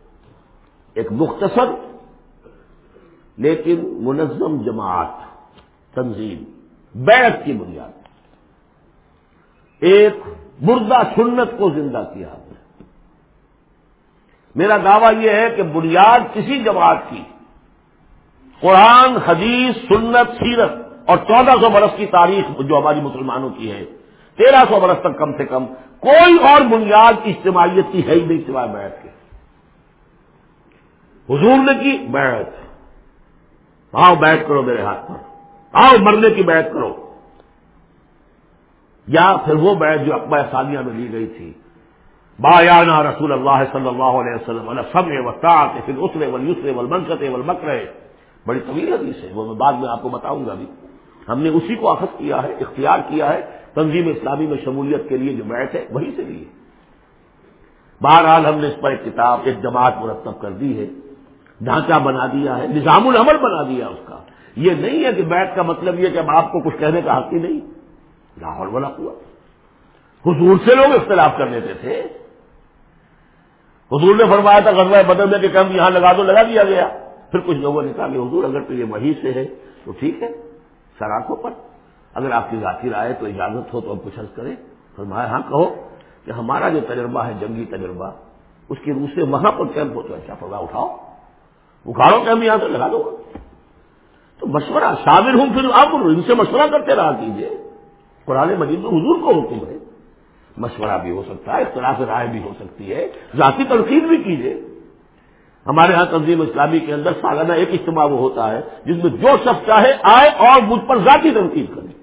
ایک مختصر لیکن منظم جماعت، تنظیم، بیعت کی بنیاد۔ ایک مردہ سنت کو زندہ کیا۔ آپ نے میرا دعویٰ یہ ہے کہ بنیاد کسی جماعت کی، قرآن، حدیث، سنت، سیرت اور چودہ سو برس کی تاریخ جو ہماری مسلمانوں کی ہے، تیرہ سو برس تک کم سے کم کوئی اور بنیاد اجتماعیت کی ہے ہی نہیں سوائے بیٹھ کے۔ حضور نے کی بیٹھ آؤ بیٹھ کرو میرے ہاتھ پر۔ آؤ مرنے کی بیٹھ کرو۔ یا پھر وہ بیعت جو اقبا ثانیہ میں لی گئی تھی۔ بایانا رسول اللہ صلی اللہ علیہ وسلم سب وسطات پھر اسرے ول یسرے ول منقطے ول بڑی طویل حدیث ہے، وہ میں بعد میں آپ کو بتاؤں گا بھی۔ ہم نے اسی کو اخذ کیا ہے، اختیار کیا ہے، تنظیم اسلامی میں شمولیت کے لیے جو بیعت ہے وہی سے لیے۔ بہرحال ہم نے اس پر ایک کتاب، ایک جماعت مرتب کر دی ہے۔ ڈھانچہ بنا دیا ہے، نظام العمل بنا دیا اس کا۔ یہ نہیں ہے کہ بیٹھ کا مطلب یہ کہ اب آپ کو کچھ کہنے کا حق ہی نہیں۔ لاہور والا ہوا حضور سے لوگ اختلاف کر لیتے تھے۔ حضور نے فرمایا تھا، غزوہ بدل میں کہ کم یہاں لگا دو، لگا دیا گیا۔ پھر کچھ لوگوں نے کہا کہ حضور اگر تو یہ وہی سے ہے تو ٹھیک ہے سراخوں پر۔ اگر آپ کی ذاتی رائے تو اجازت ہو تو اب کچھ حرض کریں۔ فرمایا ہاں کہو کہ ہمارا جو تجربہ ہے، جنگی تجربہ، اس کی روح سے وہاں پر کیمپ ہو تو اچھا فرما اٹھاؤ۔ اکھاڑو کیمپ یہاں تو لگا دو۔ تو مشورہ شامل ہوں، پھر آپ ان سے مشورہ کرتے رہا کیجیے قرآن مجید میں حضور کو حکم ہے۔ مشورہ بھی ہو سکتا ہے، اختلاف رائے بھی ہو سکتی ہے۔ ذاتی تنقید بھی کیجیے ہمارے ہاں تنظیم اسلامی کے اندر سالانہ ایک اجتماع وہ ہوتا ہے، جس میں جو شخص چاہے آئے اور مجھ پر ذاتی تنقید کرے۔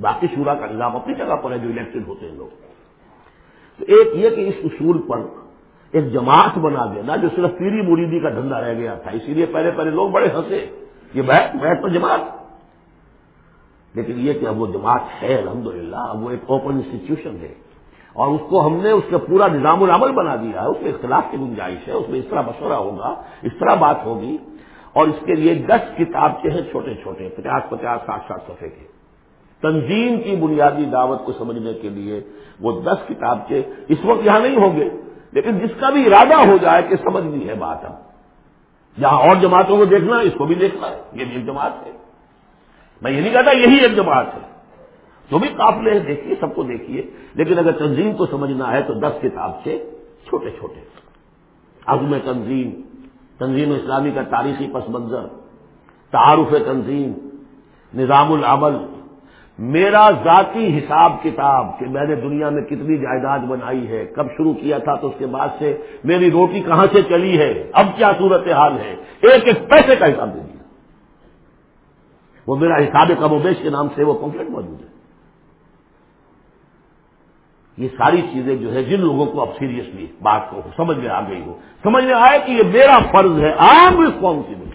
باقی شورا کا نظام اپنی جگہ پر ہے، جو الیکٹڈ ہوتے ہیں لوگ۔ تو ایک یہ کہ اس اصول پر ایک جماعت بنا دینا جو صرف پیری مریدی کا دھندا رہ گیا تھا، اسی لیے پہلے پہلے لوگ بڑے ہنسے، یہ بیٹھ بیٹھ پر جماعت۔ لیکن یہ کہ اب وہ جماعت ہے، الحمدللہ اب وہ ایک اوپن انسٹیٹیوشن ہے۔ اور اس کو ہم نے اس کا پورا نظام العمل بنا دیا ہے، اس میں اختلاف کی گنجائش ہے، اس میں اس طرح مشورہ ہوگا، اس طرح بات ہوگی۔ اور اس کے لیے دس کتاب کے ہیں چھوٹے چھوٹے، پچاس پچاس، ساٹھ ساٹھ صفحے کے۔ تنظیم کی بنیادی دعوت کو سمجھنے کے لیے وہ دس کتاب کے اس وقت یہاں نہیں ہوں گے۔ لیکن جس کا بھی ارادہ ہو جائے کہ سمجھنی ہے بات اب جہاں اور جماعتوں کو دیکھنا ہے، اس کو بھی دیکھنا ہے، یہ بھی ایک جماعت ہے۔ میں یہ نہیں کہتا یہی ایک جماعت ہے۔ جو بھی قافلے ہیں، دیکھیے، سب کو دیکھیے۔ لیکن اگر تنظیم کو سمجھنا ہے تو دس کتاب سے چھوٹے چھوٹے۔ عزم تنظیم تنظیم اسلامی کا تاریخی پس منظر، تعارف تنظیم، نظام العمل میرا ذاتی حساب کتاب کہ میں نے دنیا میں کتنی جائیداد بنائی ہے، کب شروع کیا تھا تو اس کے بعد سے میری روٹی کہاں سے چلی ہے، اب کیا صورت حال ہے؟ ایک ایک پیسے کا حساب دے دیا۔ وہ میرا حساب کم و بیش کے نام سے وہ کمپلیٹ موجود ہے۔ یہ ساری چیزیں جو ہے جن لوگوں کو اب سیریسلی بات کو سمجھ میں آ گئی ہو۔ سمجھ میں آئے کہ یہ میرا فرض ہے، عام رسپانسبل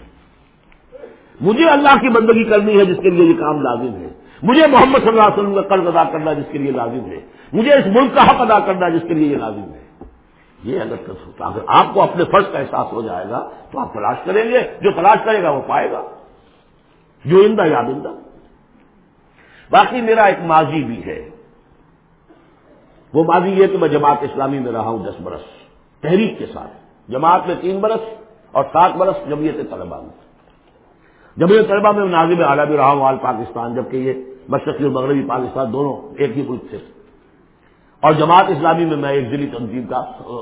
مجھے اللہ کی بندگی کرنی ہے، جس کے لیے یہ کام لازم ہے۔ مجھے محمد صلی اللہ علیہ وسلم کا قرض ادا کرنا جس کے لیے لازم ہے۔ مجھے اس ملک کا حق ادا کرنا جس کے لیے یہ لازم ہے۔ یہ اگر ہوتا اگر آپ کو اپنے فرض کا احساس ہو جائے گا، تو آپ تلاش کریں گے۔ جو تلاش کرے گا، وہ پائے گا۔ جو اندہ یاد اندہ باقی میرا ایک ماضی بھی ہے۔ وہ ماضی یہ کہ میں جماعت اسلامی میں رہا ہوں دس برس۔ تحریک کے ساتھ۔ جماعت میں تین برس اور سات برس جمعیت طلبا میں۔ جمعیت طلبا میں نازم اعلیٰ بھی رہا ہوں، آل پاکستان، جبکہ یہ مشرقی اور مغربی پاکستان دونوں ایک ہی ملک تھے۔ اور جماعت اسلامی میں میں ایک ضلع تنظیم کا،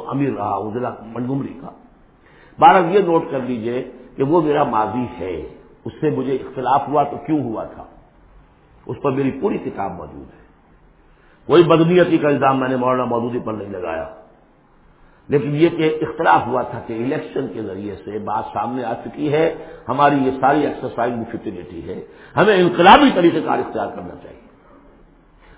امیر رہا ہوں، ضلع منگمری کا۔ بارہ یہ نوٹ کر لیجیے کہ وہ میرا ماضی ہے۔ اس سے مجھے اختلاف ہوا تو کیوں ہوا تھا؟ اس پر میری پوری کتاب موجود ہے۔ کوئی بدنیتی کا الزام میں نے مولانا مودودی پر نہیں لگایا۔ لیکن یہ کہ اختلاف ہوا تھا کہ الیکشن کے ذریعے سے بات سامنے آ چکی ہے، ہماری یہ ساری ایکسرسائز فٹیلٹی ہے۔ ہمیں انقلابی طریقے کار اختیار کرنا چاہیے۔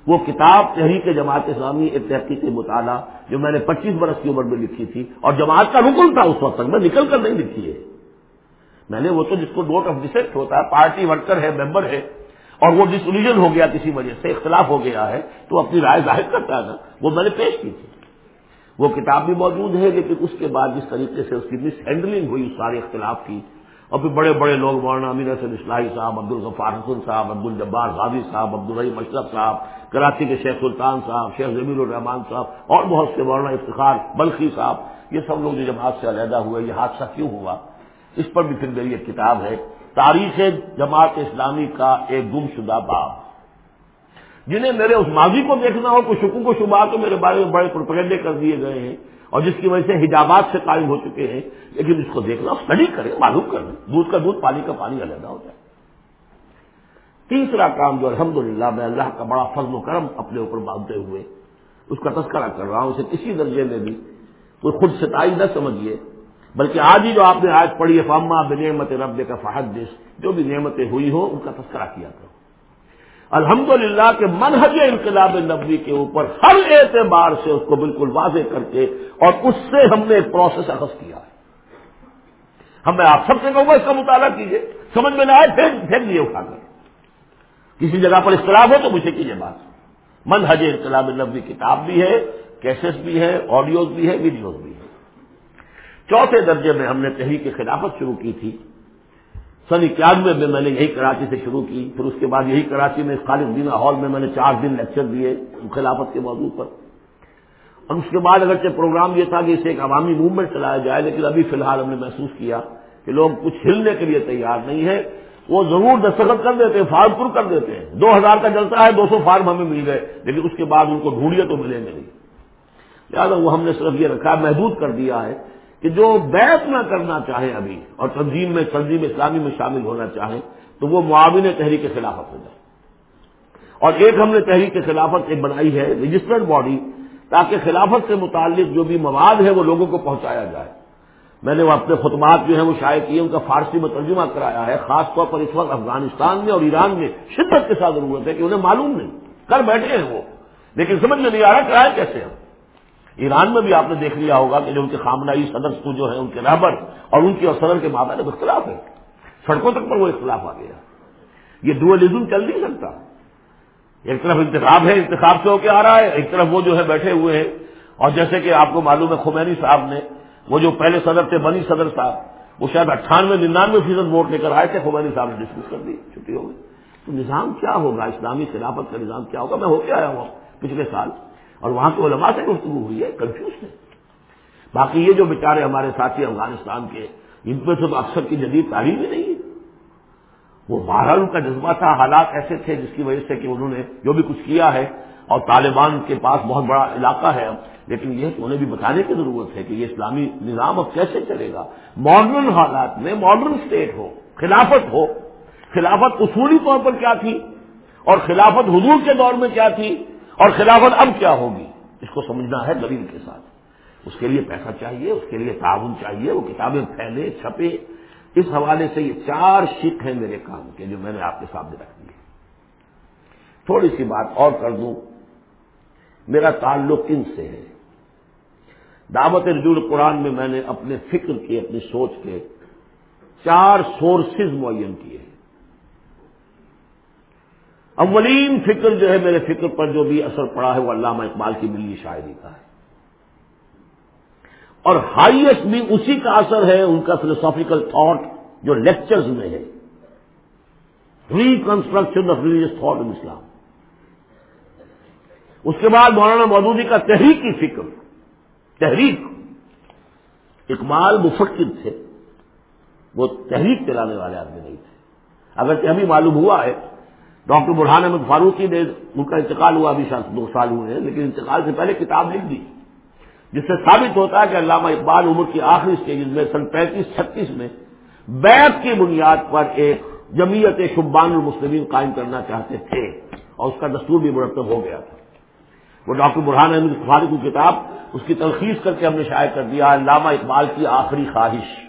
وہ کتاب تحریک جماعت اسلامی ایک تحقیقی مطالعہ جو میں نے پچیس برس کی عمر میں لکھی تھی اور جماعت کا رکن تھا اس وقت تک، میں نکل کر نہیں لکھی ہے۔ میں نے وہ تو جس کو نوٹ آف ڈسٹ ہوتا ہے پارٹی ورکر ہے ممبر ہے، اور وہ ڈسلیجن ہو گیا کسی وجہ سے، اختلاف ہو گیا ہے، تو اپنی رائے ظاہر کرتا ہے نا وہ میں نے پیش کی تھی۔ وہ کتاب بھی موجود ہے لیکن اس کے بعد جس طریقے سے اس کی مس ہینڈلنگ ہوئی، اس سارے اختلاف کی، اور پھر بڑے بڑے لوگ مولانا امین حسن اسلحی صاحب عبد الغفار حسن صاحب عبد الجبار غازی صاحب عبد الرحیم اشرف صاحب، کراچی کے شیخ سلطان صاحب، شیخ زمیر الرحمان صاحب، اور بہت سے مولانا افتخار بلخی صاحب، یہ سب لوگ جو جماعت سے علیحدہ ہوئے، یہ حادثہ کیوں ہوا؟ اس پر بھی پھر میری ایک کتاب ہے، تاریخ جماعت اسلامی کا ایک گم شدہ باب۔ جنہیں میرے اس ماضی کو دیکھنا ہو، کچھ شکو کو شبہ تو میرے بارے میں بڑے پروپگنڈے کر دیے گئے ہیں اور جس کی وجہ سے حجابات سے قائم ہو چکے ہیں، لیکن اس کو دیکھنا اسٹڈی کرے معلوم کر لیں دودھ کا دودھ، پانی کا پانی، علیحدہ ہوتا ہے۔ تیسرا کام جو الحمد للہ میں اللہ کا بڑا فضل و کرم اپنے اوپر باندھتے ہوئے اس کا تذکرہ کر رہا ہوں، اسے کسی درجے میں بھی کوئی خود ستائی نہ سمجھیے، بلکہ آج ہی جو آپ نے آج پڑھی ہے فاما بے نعمت رب کا فہد جس جو بھی نعمتیں ہوئی ہوں، ان کا تذکرہ کیا کرو الحمد للہ کے منہج انقلاب نبوی کے اوپر ہر اعتبار سے اس کو بالکل واضح کر کے اور اس سے ہم نے ایک پروسیس اخذ کیا ہے۔ ہم میں آپ سب سے کہوں گا اس کا مطالعہ کیجیے سمجھ میں نہ آئے پھینک پھینک دیے اٹھا کر۔ کسی جگہ پر اختلاف ہو تو مجھے کیجیے بات۔ منہج انقلاب نبوی کتاب بھی ہے کیسز بھی ہے آڈیوز بھی ہے ویڈیوز بھی ہے چوتھے درجے میں ہم نے تحریک خلافت شروع کی تھی۔ سن اکیانوے میں میں نے یہی کراچی سے شروع کی، پھر اس کے بعد یہی کراچی میں خالد دینا ہال میں میں نے چار دن لیکچر دیے خلافت کے موضوع پر۔ اور اس کے بعد اگرچہ پروگرام یہ تھا کہ اسے ایک عوامی موومنٹ چلایا جائے، لیکن ابھی فی الحال ہم نے محسوس کیا کہ لوگ کچھ ہلنے کے لیے تیار نہیں ہے وہ ضرور دستخط کر دیتے ہیں، فارم پر کر دیتے ہیں۔ دو ہزار کا جلتا ہے، دو سو فارم ہمیں مل گئے، لیکن اس کے بعد ان کو ڈھونڈیے تو ملیں گے نہیں لہٰذا وہ ہم نے صرف یہ رکھا، محدود کر دیا ہے کہ جو بیت نہ کرنا چاہے ابھی اور تنظیم میں تنظیم اسلامی میں شامل ہونا چاہے، تو وہ معاون تحریک کے خلافت ہو جائے۔ اور ایک ہم نے تحریک کے خلافت ایک بنائی ہے رجسٹرڈ باڈی تاکہ خلافت سے متعلق جو بھی مواد ہے وہ لوگوں کو پہنچایا جائے۔ میں نے وہ اپنے خطبات جو ہیں وہ شائع کیے، ان کا فارسی میں ترجمہ کرایا ہے۔ خاص طور پر اس وقت افغانستان میں اور ایران میں شدت کے ساتھ ضرورت ہے کہ انہیں معلوم نہیں۔ کر بیٹھے ہیں وہ، لیکن سمجھ میں نہیں آ رہا کرائے کیسے ہم ایران میں بھی آپ نے دیکھ لیا ہوگا کہ جو ان کے خامنائی صدر کو جو ہے ان کے رہبر اور ان کی اور صدر کے مابین میں اختلاف ہے سڑکوں تک پر وہ اختلاف آ گیا۔ یہ ڈوئلزم چل نہیں سکتا۔ ایک طرف انتخاب ہے، انتخاب سے ہو کے آ رہا ہے، ایک طرف وہ جو ہے بیٹھے ہوئے ہیں۔ اور جیسے کہ آپ کو معلوم ہے، خمینی صاحب نے، وہ جو پہلے صدر تھے، بنی صدر صاحب، وہ شاید اٹھانوے ننانوے فیصد ووٹ لے کر آئے تھے، خمینی صاحب نے ڈسکس کر دی، چھٹی ہو گئی۔ تو نظام کیا ہوگا؟ اسلامی خلافت کا نظام کیا ہوگا؟ میں ہو کے آیا ہوں پچھلے سال۔ اور وہاں کے علماء سے گفتگو ہوئی ہے کنفیوز ہے باقی یہ جو بیچارے ہمارے ساتھی افغانستان کے، ان پہ تو اکثر کی جدید تعلیم ہی نہیں ہے۔ وہ بہرحال ان کا جذبہ تھا، حالات ایسے تھے جس کی وجہ سے کہ انہوں نے جو بھی کچھ کیا ہے، اور طالبان کے پاس بہت بڑا علاقہ ہے۔ لیکن یہ تو انہیں بھی بتانے کی ضرورت ہے کہ یہ اسلامی نظام اب کیسے چلے گا۔ ماڈرن حالات میں ماڈرن اسٹیٹ ہو، خلافت ہو۔ خلافت اصولی طور پر کیا تھی؟ اور خلافت حضور کے دور میں کیا تھی؟ اور خلافت اب کیا ہوگی؟ اس کو سمجھنا ہے دلیل کے ساتھ۔ اس کے لیے پیسہ چاہیے، اس کے لیے تعاون چاہیے، وہ کتابیں پھیلے، چھپے۔ اس حوالے سے یہ چار شک ہیں میرے کام کے جو میں نے آپ کے سامنے رکھ دیے۔ تھوڑی سی بات اور کر دوں۔ میرا تعلق کن سے ہے۔ دعوت رجوع قرآن میں میں نے اپنے فکر کے اپنی سوچ کے چار سورسز معین کیے۔ ہیں اولین فکر جو ہے میرے فکر پر جو بھی اثر پڑا ہے وہ علامہ اقبال کی ملی شاعری کا ہے۔ اور ہائیسٹ بھی اسی کا اثر ہے ان کا فلوسافیکل تھاٹ جو لیکچرز میں ہے۔ Reconstruction of religious thought in Islam اس کے بعد مولانا مودودی کا تحریکی فکر۔ تحریک۔ اقبال مفکر تھے۔ وہ تحریک چلانے والے آدمی نہیں تھے۔ اگر ابھی معلوم ہوا ہے ڈاکٹر برہان احمد فاروقی نے ان کا انتقال ہوا، ابھی دو سال ہوئے ہیں، لیکن انتقال سے پہلے کتاب لکھ دی۔ جس سے ثابت ہوتا ہے کہ علامہ اقبال عمر کی آخری اسٹیج میں، سن پینتیس، چھتیس میں بیت کی بنیاد پر ایک جمعیت شبان المسلمین قائم کرنا چاہتے تھے اور اس کا دستور بھی مرتب ہو گیا تھا۔ وہ ڈاکٹر برہان احمد فاروق کی کتاب، اس کی تلخیص کر کے ہم نے شائع کر دیا، علامہ اقبال کی آخری خواہش۔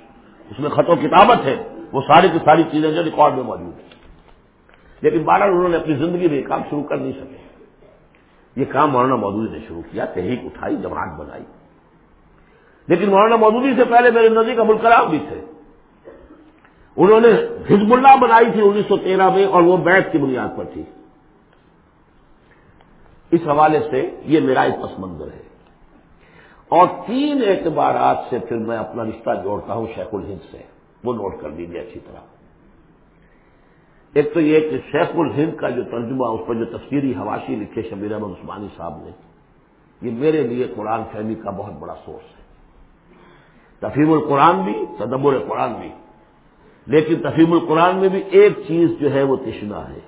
اس میں خط و کتابت ہے، وہ ساری کی ساری چیزیں جو ریکارڈ میں موجود ہیں۔ لیکن بارہ انہوں نے اپنی زندگی میں یہ کام شروع کر نہیں سکے۔ یہ کام مولانا مودودی نے شروع کیا، تحریک اٹھائی، جماعت بنائی۔ لیکن مولانا مودودی سے پہلے میرے نزدیک ابو الکلام بھی تھے۔ انہوں نے حزب اللہ بنائی تھی انیس سو تیرہ میں اور وہ بیت کی بنیاد پر تھی۔ اس حوالے سے یہ میرا ایک پس منظر ہے۔ اور تین اعتبارات سے پھر میں اپنا رشتہ جوڑتا ہوں شیخ الہند سے۔ وہ نوٹ کر دیجیے اچھی طرح۔ ایک تو یہ کہ شیخ الہند کا جو ترجمہ، اس پر جو تفصیلی حواشی لکھے شبیر احمد عثمانی صاحب نے، یہ میرے لیے قرآن فہمی کا بہت بڑا سورس ہے۔ تفیم القرآن بھی، تدبر قرآن بھی۔ لیکن تفیم القرآن میں بھی ایک چیز جو ہے وہ تشنا ہے۔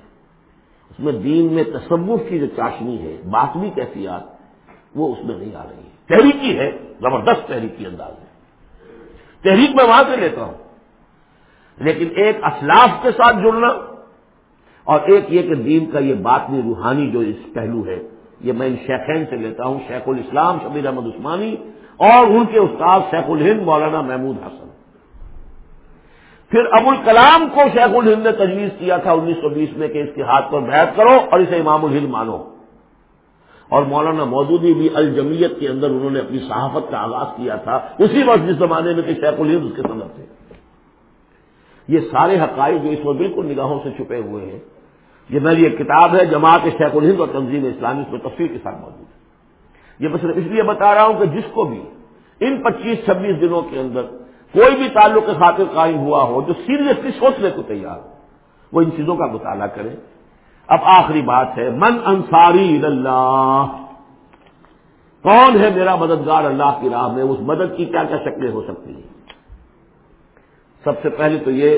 اس میں دین میں تصوف کی جو چاشنی ہے، باطنی کیفیات، وہ اس میں نہیں آ رہی ہے تحریکی ہے، زبردست تحریکی انداز ہے۔ تحریک میں وہاں سے لیتا ہوں۔ لیکن ایک اسلاف کے ساتھ جڑنا اور ایک یہ کہ دین کا یہ باطنی روحانی جو اس پہلو ہے، یہ میں ان شیخین سے لیتا ہوں، شیخ الاسلام شبیر احمد عثمانی اور ان کے استاد شیخ الہند مولانا محمود حسن۔ پھر ابو الکلام کو شیخ الہند نے تجویز کیا تھا انیس سو بیس میں کہ اس کے ہاتھ پر بیعت کرو اور اسے امام الہند مانو۔ اور مولانا مودودی بھی الجمیت کے اندر انہوں نے اپنی صحافت کا آغاز کیا تھا۔ اسی وقت جس زمانے میں کہ شیخ الہند اس کے سندر تھے۔ یہ سارے حقائق جو اس وقت بالکل نگاہوں سے چھپے ہوئے ہیں یہ میری ایک کتاب ہے، جماعت شیخ الہند اور تنظیم اسلامی، اس میں تفصیل کے ساتھ موجود ہے۔ یہ بس اس لیے بتا رہا ہوں کہ جس کو بھی ان پچیس چھبیس دنوں کے اندر کوئی بھی تعلق کے خاطر قائم ہوا ہو، جو سیریسلی سوچنے کو تیار ہو، وہ ان چیزوں کا مطالعہ کرے۔ اب آخری بات ہے، من انصاری اللہ کون ہے میرا مددگار اللہ کی راہ میں؟ اس مدد کی کیا کیا شکلیں ہو سکتی ہیں؟ سب سے پہلے تو یہ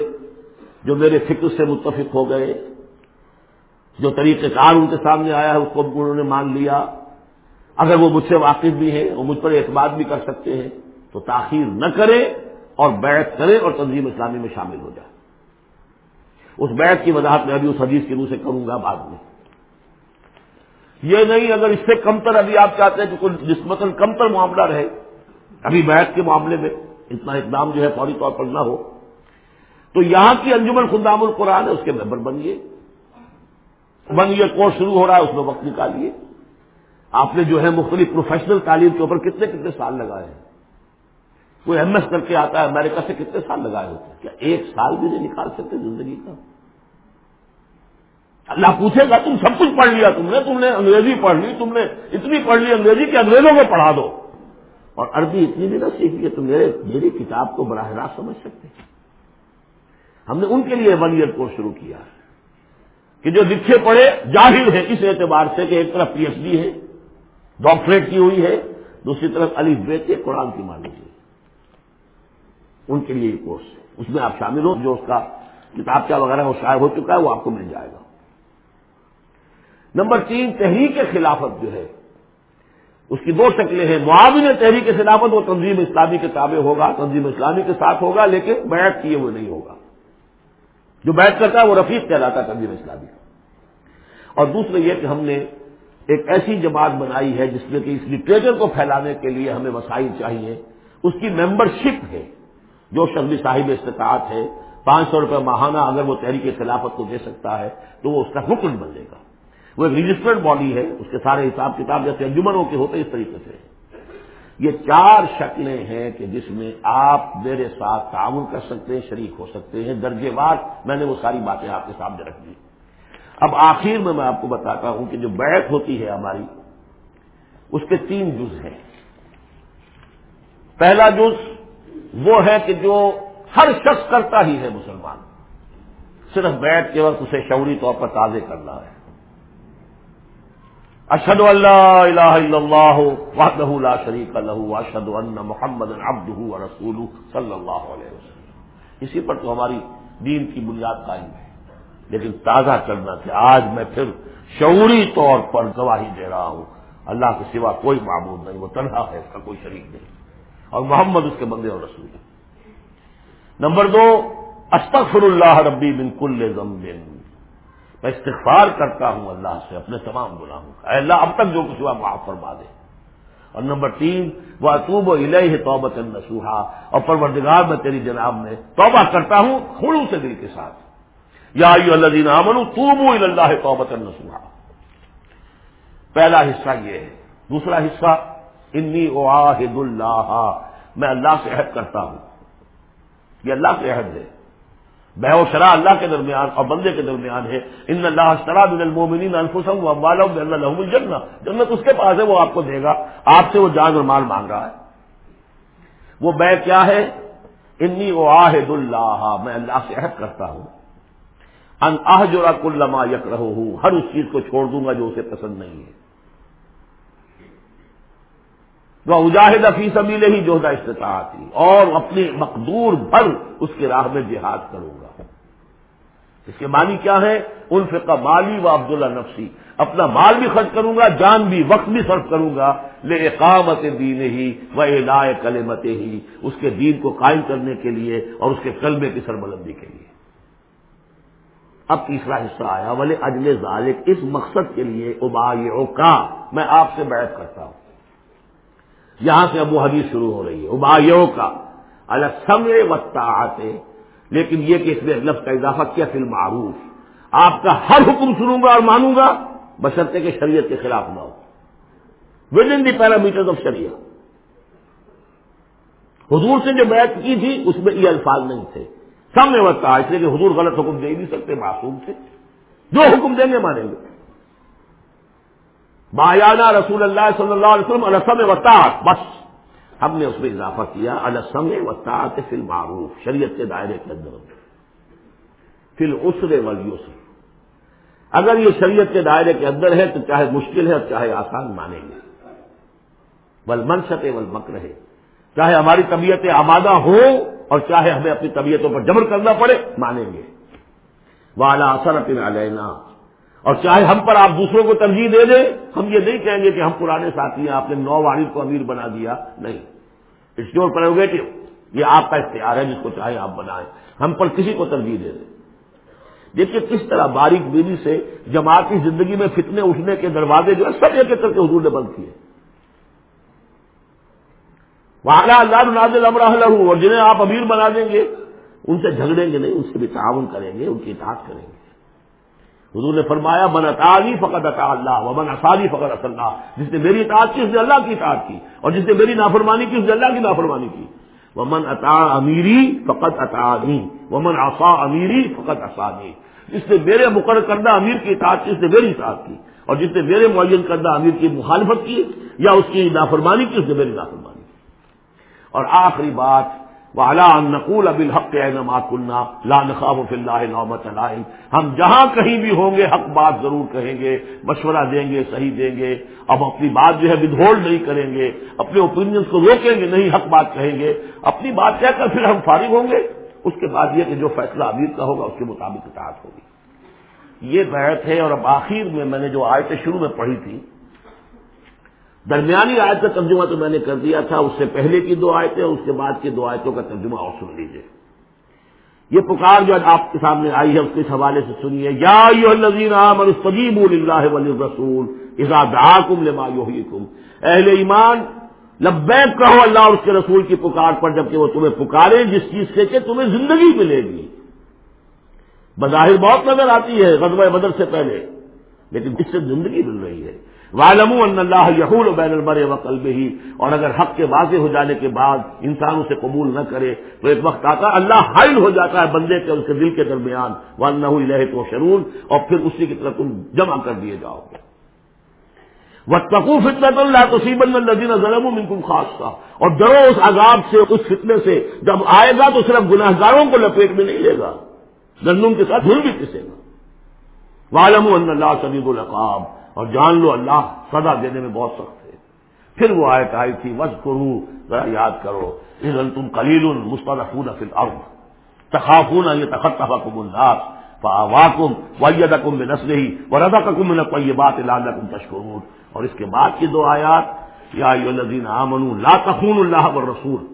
جو میرے فکر سے متفق ہو گئے جو طریقہ کار ان کے سامنے آیا ہے، اس کو انہوں نے مان لیا۔ اگر وہ مجھ سے واقف بھی ہیں اور مجھ پر اعتماد بھی کر سکتے ہیں، تو تاخیر نہ کرے اور بیعت کرے اور تنظیم اسلامی میں شامل ہو جائے۔ اس بیعت کی وضاحت میں ابھی اس حدیث کی روح سے کروں گا بعد میں۔ یہ نہیں، اگر اس سے کم تر ابھی آپ چاہتے ہیں کہ کوئی نسبتاً کم تر معاملہ رہے، ابھی بیعت کے معاملے میں اتنا اقدام جو ہے فوری طور پر نہ ہو۔ تو یہاں کی انجمن خدام القرآن ہے، اس کے ممبر بنیے۔ ون ایئر کورس شروع ہو رہا ہے، اس میں وقت نکالیے۔ آپ نے جو ہے مختلف پروفیشنل تعلیم کے اوپر کتنے کتنے سال لگائے ہیں؟ کوئی ایم ایس کر کے آتا ہے امریکہ سے کتنے سال لگائے ہوتے ہیں؟ کیا ایک سال بھی نہیں نکال سکتے زندگی کا؟ اللہ پوچھے گا، تم سب کچھ پڑھ لیا، تم نے تم نے انگریزی پڑھ لی، تم نے اتنی پڑھ لی انگریزی کہ انگریزوں کو پڑھا دو۔ اور عربی اتنی بھی نہ سیکھ کہ تم میرے، میری کتاب کو براہ راست سمجھ سکتے۔ ہم نے ان کے لیے ون ایئر کورس شروع کیا۔ ہے کہ جو لکھے پڑے جاہر ہے اس اعتبار سے کہ ایک طرف پی ایچ ڈی ہے ڈاکٹریٹ کی ہوئی ہے، دوسری طرف علی بیتے قرآن کی مان لیجیے ان کے لیے یہ کورس ہے۔ اس میں آپ شامل ہو، جو اس کا کتاب کیا وغیرہ وہ شائع ہو چکا ہے، وہ آپ کو مل جائے گا۔ نمبر تین، تحریک خلافت جو ہے، اس کی دو شکلیں ہیں۔ معاون تحریک خلافت، وہ تنظیم اسلامی کے تابع ہوگا، تنظیم اسلامی کے ساتھ ہوگا، لیکن بیعت کیے ہوئے نہیں ہوگا۔ جو بیعت کرتا ہے وہ رفیق کہلاتا ہے تنظیم اسلامی اور دوسرے یہ کہ ہم نے ایک ایسی جماعت بنائی ہے جس میں کہ اس لٹریچر کو پھیلانے کے لیے ہمیں وسائل چاہیے۔ اس کی ممبرشپ ہے۔ جو شرمی صاحب استطاعت ہے، پانچ سو روپے ماہانہ اگر وہ تحریک خلافت کو دے سکتا ہے، تو وہ اس کا رکن بنے گا۔ وہ ایک رجسٹرڈ باڈی ہے، اس کے سارے حساب کتاب جیسے انجمنوں کے ہوتے اس طریقے سے۔ یہ چار شکلیں ہیں کہ جس میں آپ میرے ساتھ تعاون کر سکتے ہیں، شریک ہو سکتے ہیں۔ درجے وار میں نے وہ ساری باتیں آپ کے سامنے رکھ دی۔ اب آخر میں میں آپ کو بتاتا ہوں کہ جو بیعت ہوتی ہے ہماری، اس کے تین جز ہیں۔ پہلا جز وہ ہے کہ جو ہر شخص کرتا ہی ہے مسلمان۔ صرف بیٹھ کے وقت اسے شعوری طور پر تازے کرنا ہے۔ اشد اللہ الہ الا اللہ وحدہ لا شریک لہو اشد ان محمد عبدہ رسول صلی اللہ علیہ وسلم. اسی پر تو ہماری دین کی بنیاد قائم ہے. لیکن تازہ کرنا کہ آج میں پھر شعوری طور پر گواہی دے رہا ہوں. اللہ کے سوا کوئی معبود نہیں، وہ تنہا ہے، اس کا کوئی شریک نہیں. اور محمد اس کے بندے اور رسول نمبر دو، استغفر اللہ ربی بن کل ضمن میں استغفار کرتا ہوں اللہ سے، اپنے تمام گناہوں کا۔ اللہ، اب تک جو کچھ ہوا معاف فرما دے۔ اور نمبر تین وہ اطوب و الہ توبت نسوہا اور پروردگار، میں تیری جناب میں توبہ کرتا ہوں خلو سے دل کے ساتھ۔ یا الدین امن توب اللہ توبت نسوہا پہلا حصہ یہ ہے۔ دوسرا حصہ، انی واحد اللہ میں اللہ سے عہد کرتا ہوں۔ یہ اللہ سے عہد ہے۔ بہ و شرح اللہ کے درمیان اور بندے کے درمیان ہے۔ ان اللہ شرح المومنین انفسم و اللہ جنت جنت اس کے پاس ہے، وہ آپ کو دے گا۔ آپ سے وہ جان اور مال مانگ رہا ہے۔ وہ بے کیا ہے؟ انی و آہد اللہ، میں اللہ سے عہد کرتا ہوں۔ ان آہ جو رقما یک ہر اس چیز کو چھوڑ دوں گا جو اسے پسند نہیں ہے۔ وہ اجاہد فی سبیلے ہی جوہدہ استطاعت تھی اور اپنی مقدور بھر اس کی راہ میں جہاد کروں گا۔ اس کے معنی کیا ہے؟ ان فقہ مالی و عبداللہ نفسی۔ اپنا مال بھی خرچ کروں گا، جان بھی، وقت بھی صرف کروں گا۔ لے اقامت دین ہی و الا کلمت ہی اس کے دین کو قائم کرنے کے لیے اور اس کے کلبے کی سربلندی کے لیے۔ اب تیسرا حصہ آیا بولے اجل ذالک اس مقصد کے لیے ابا کا میں آپ سے بیعت کرتا ہوں۔ یہاں سے ابو حدیث شروع ہو رہی ہے۔ ابایوں کا۔ الگ سمے آتے لیکن یہ کہ اس میں لفظ کا اضافہ کیا فل معروف آپ کا ہر حکم سنوں گا اور مانوں گا، بشرطے کے شریعت کے خلاف نہ ہو۔ Within the parameter of Sharia. حضور سے جو بیعت کی تھی، اس میں یہ الفاظ نہیں تھے۔ سامنے وقت اس لیے کہ حضور غلط حکم دے ہی نہیں سکتے، معصوم تھے۔ جو حکم دیں گے مانیں گے۔ مایانہ رسول اللہ صلی اللہ علیہ وسلم السم وطاعت بس۔ ہم نے اس میں اضافہ کیا السم وطاعت فی المعروف، شریعت کے دائرے کے اندر۔ فل اسرے ولیوسر اگر یہ شریعت کے دائرے کے اندر ہے تو چاہے مشکل ہے اور چاہے آسان مانیں گے بل منشت ول مک رہے چاہے ہماری طبیعتیں آمادہ ہو اور چاہے ہمیں اپنی طبیعتوں پر جبر کرنا پڑے مانیں گے والا اثر اپنا لینا اور چاہے ہم پر آپ دوسروں کو ترجیح دے دیں، ہم یہ نہیں کہیں گے کہ ہم پرانے ساتھی ہیں، آپ نے نو وارث کو امیر بنا دیا۔ نہیں۔ اٹس یور پروگیٹو یہ آپ کا اختیار ہے، جس کو چاہے آپ بنائیں۔ ہم پر کسی کو ترجیح دے دیں۔ دیکھیے کس طرح باریک بینی سے جماعت کی زندگی میں فتنے اٹھنے کے دروازے جو ہے سب ایک ایک کر کے حضور نے بند کیے۔ وہاں اللہ نازل امراہ اور جنہیں آپ امیر بنا دیں گے، ان سے جھگڑیں گے نہیں، ان سے بھی تعاون کریں گے، ان کی اطاعت کریں گے۔ حضور نے فرمایا، من اطاعی فقط اطاع اللہ و من فقط اصل اللہ. جس نے میری اطاعت کی اس نے اللہ کی اطاعت کی اور جس نے میری نافرمانی کی اس نے اللہ کی نافرمانی کی۔ وہ من اطاع امیری فقط اطاعی و من امیری فقط اصانی جس نے میرے مقرر کردہ امیر کی اطاعت کی اس نے میری اطاعت کی اور جس نے میرے معین کردہ امیر کی مخالفت کی یا اس کی نافرمانی کی اس نے میری نافرمانی کی۔ اور آخری بات ولا نقول اب الحق کنہ لا نخاف اللہ نعمت علائم ہم جہاں کہیں بھی ہوں گے، حق بات ضرور کہیں گے، مشورہ دیں گے، صحیح دیں گے۔ اب اپنی بات جو ہے ود ہولڈ نہیں کریں گے، اپنے اوپینینس کو روکیں گے، نہیں حق بات کہیں گے۔ اپنی بات کہہ کر پھر ہم فارغ ہوں گے۔ اس کے بعد یہ کہ جو فیصلہ امیر کا ہوگا، اس کے مطابق اطاعت ہوگی۔ یہ بیعت ہے اور اب آخر میں میں نے جو آیتیں شروع میں پڑھی تھی درمیانی آیت کا ترجمہ تو میں نے کر دیا تھا، اس سے پہلے کی دو آیتیں اور اس کے بعد کی دو آیتوں کا ترجمہ اور سن لیجیے یہ پکار جو آپ کے سامنے آئی ہے، اس کے حوالے سے سنیے، یا اللہ ولی رسول لما یحییکم۔ اہل ایمان، لبیک کہو اللہ اور اس کے رسول کی پکار پر جبکہ وہ تمہیں پکارے، جس چیز سے کہ تمہیں زندگی ملے گی۔ بظاہر بہت نظر آتی ہے غزوہ بدر سے پہلے، لیکن اس سے زندگی مل رہی ہے۔ والم اللہ یحول بین المرے و ہی اور اگر حق کے واضح ہو جانے کے بعد انسان اسے قبول نہ کرے، تو ایک وقت آتا اللہ حائل ہو جاتا ہے بندے کے اس کے دل کے درمیان۔ واللہ تو شرون اور پھر اسی کی طرف تم جمع کر دیے جاؤ گے۔ وہ تقوف فطرت اللہ تصیب الدین ظلم منکم خاص کا اور ڈرو اس عذاب سے، اس فتنے سے۔ جب آئے گا تو صرف گناہ گاروں کو لپیٹ میں نہیں لے گا گندم کے ساتھ دھل بھی کسے گا۔ والم اللہ سبید القاب اور جان لو اللہ سدا دینے میں بہت سخت ہے۔ پھر وہ آیت آئی تھی وز کرو ذرا یاد کرو۔ ادھر تم کلیل مستقون فل ارب تخافون یہ تخت کم الناس۔ واکم وید کم میں نسل ہی و ردا تشکرون۔ اور اس کے بعد کی دو آیات۔ یا ایو الذین آمن لا تخون اللہ و رسول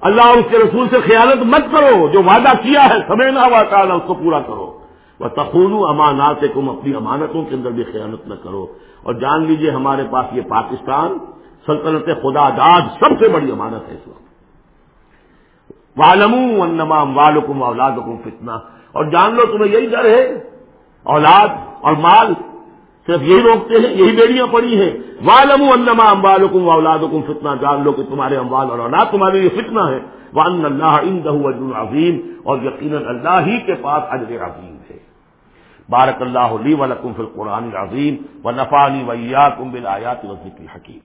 اللہ اور اس کے رسول سے خیالت مت کرو۔ جو وعدہ کیا ہے سمے نہ ہوا تعالیٰ اس کو پورا کرو۔ وہ تخون امانات کم اپنی امانتوں کے اندر بھی خیانت نہ کرو۔ اور جان لیجیے، ہمارے پاس یہ پاکستان سلطنت خدا داد سب سے بڑی امانت ہے اس وقت۔ والم انما والم اولاد حکم فتنا اور جان لو، تمہیں یہی ڈر ہے۔ اولاد اور مال صرف یہی روکتے ہیں، یہی بیڑیاں پڑی ہیں۔ والم انما امبال حکم اولاد حکم فتنا جان لو کہ تمہارے اموال اور اولاد تمہارے لیے فتنا ہے۔ وان اللہ ان دہ عظیم اور یقیناً اللہ ہی کے پاس اجر عظیم۔ بارک اللہ علی ولکم فی القرآن العظیم و نفانی ویات کم بل آیات کی حکیم